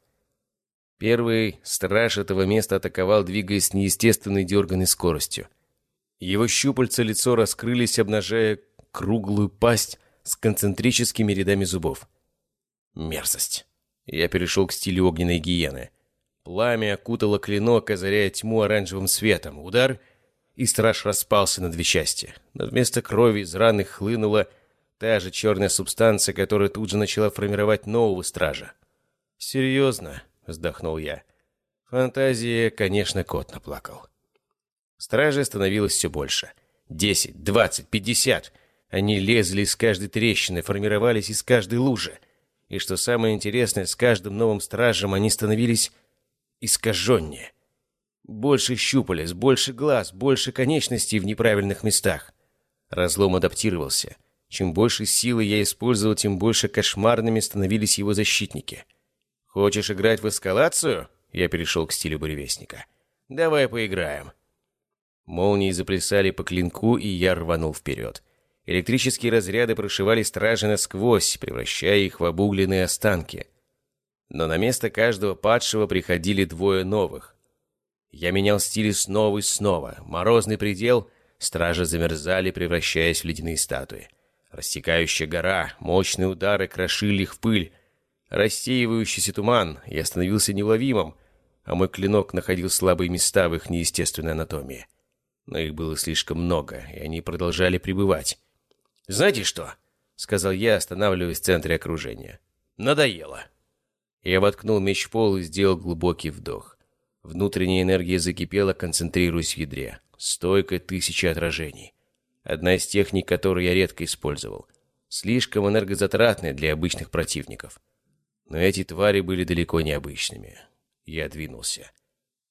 Первый страж этого места атаковал, двигаясь с неестественной дерганной скоростью. Его щупальца лицо раскрылись, обнажая круглую пасть с концентрическими рядами зубов. Мерзость. Я перешел к стилю огненной гиены. Пламя окутало клинок, озаряя тьму оранжевым светом. Удар, и страж распался на две части. Но вместо крови из раны хлынула Та же черная субстанция, которая тут же начала формировать нового стража. «Серьезно?» — вздохнул я. Фантазия, конечно, кот наплакал. Стражей становилось все больше. Десять, двадцать, пятьдесят. Они лезли из каждой трещины, формировались из каждой лужи. И что самое интересное, с каждым новым стражем они становились искаженнее. Больше щупалец, больше глаз, больше конечностей в неправильных местах. Разлом адаптировался — чем больше силы я использовал, тем больше кошмарными становились его защитники. «Хочешь играть в эскалацию?» Я перешел к стилю буревестника. «Давай поиграем». Молнии заплясали по клинку, и я рванул вперед. Электрические разряды прошивали стражи насквозь, превращая их в обугленные останки. Но на место каждого падшего приходили двое новых. Я менял стили снова и снова. Морозный предел, стражи замерзали, превращаясь в ледяные статуи. Рассекающая гора, мощные удары крошили их в пыль. Рассеивающийся туман, я становился неуловимым, а мой клинок находил слабые места в их неестественной анатомии. Но их было слишком много, и они продолжали пребывать. «Знаете что?» — сказал я, останавливаясь в центре окружения. «Надоело». Я воткнул меч в пол и сделал глубокий вдох. Внутренняя энергия закипела, концентрируясь в ядре. Стойкая тысяча отражений. Одна из техник, которую я редко использовал. Слишком энергозатратная для обычных противников. Но эти твари были далеко не обычными. Я двинулся.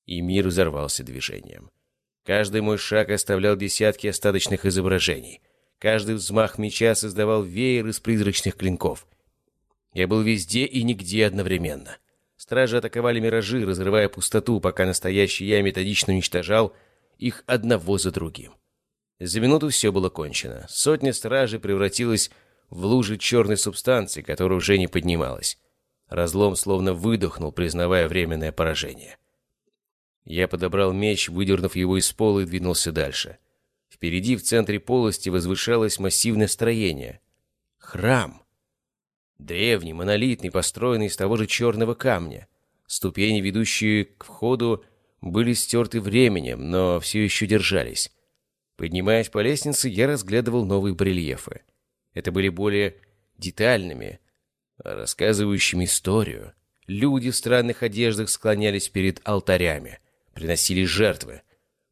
И мир взорвался движением. Каждый мой шаг оставлял десятки остаточных изображений. Каждый взмах меча создавал веер из призрачных клинков. Я был везде и нигде одновременно. Стражи атаковали миражи, разрывая пустоту, пока настоящий я методично уничтожал их одного за другим. За минуту все было кончено. Сотня стражей превратилась в лужи черной субстанции, которая уже не поднималась. Разлом словно выдохнул, признавая временное поражение. Я подобрал меч, выдернув его из пола и двинулся дальше. Впереди, в центре полости, возвышалось массивное строение. Храм. Древний, монолитный, построенный из того же черного камня. Ступени, ведущие к входу, были стерты временем, но все еще держались. Поднимаясь по лестнице, я разглядывал новые барельефы. Это были более детальными, рассказывающими историю. Люди в странных одеждах склонялись перед алтарями, приносили жертвы,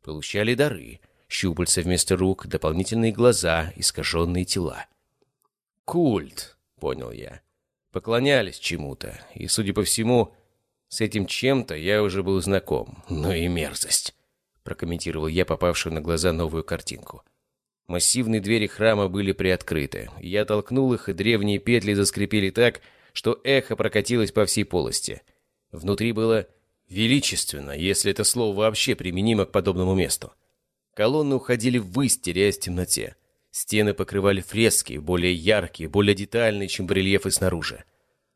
получали дары, щупальца вместо рук, дополнительные глаза, искаженные тела. «Культ», — понял я. Поклонялись чему-то, и, судя по всему, с этим чем-то я уже был знаком. Ну и мерзость прокомментировал я попавшую на глаза новую картинку. Массивные двери храма были приоткрыты. Я толкнул их, и древние петли заскрипели так, что эхо прокатилось по всей полости. Внутри было величественно, если это слово вообще применимо к подобному месту. Колонны уходили ввысь, теряясь в темноте. Стены покрывали фрески, более яркие, более детальные, чем барельефы снаружи.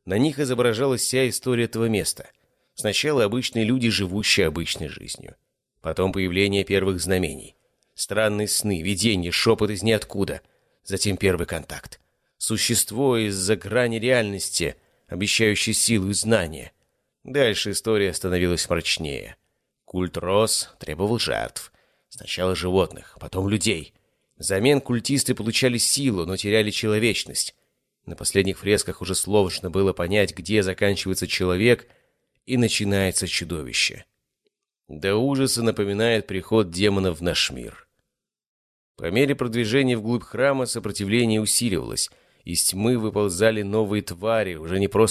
На них изображалась вся история этого места. Сначала обычные люди, живущие обычной жизнью. Потом появление первых знамений. Странные сны, видения, шепот из ниоткуда. Затем первый контакт. Существо из-за грани реальности, обещающее силу и знания. Дальше история становилась мрачнее. Культ рос, требовал жертв. Сначала животных, потом людей. Взамен культисты получали силу, но теряли человечность. На последних фресках уже сложно было понять, где заканчивается человек и начинается чудовище. До ужаса напоминает приход демонов в наш мир. По мере продвижения вглубь храма сопротивление усиливалось. Из тьмы выползали новые твари, уже не просто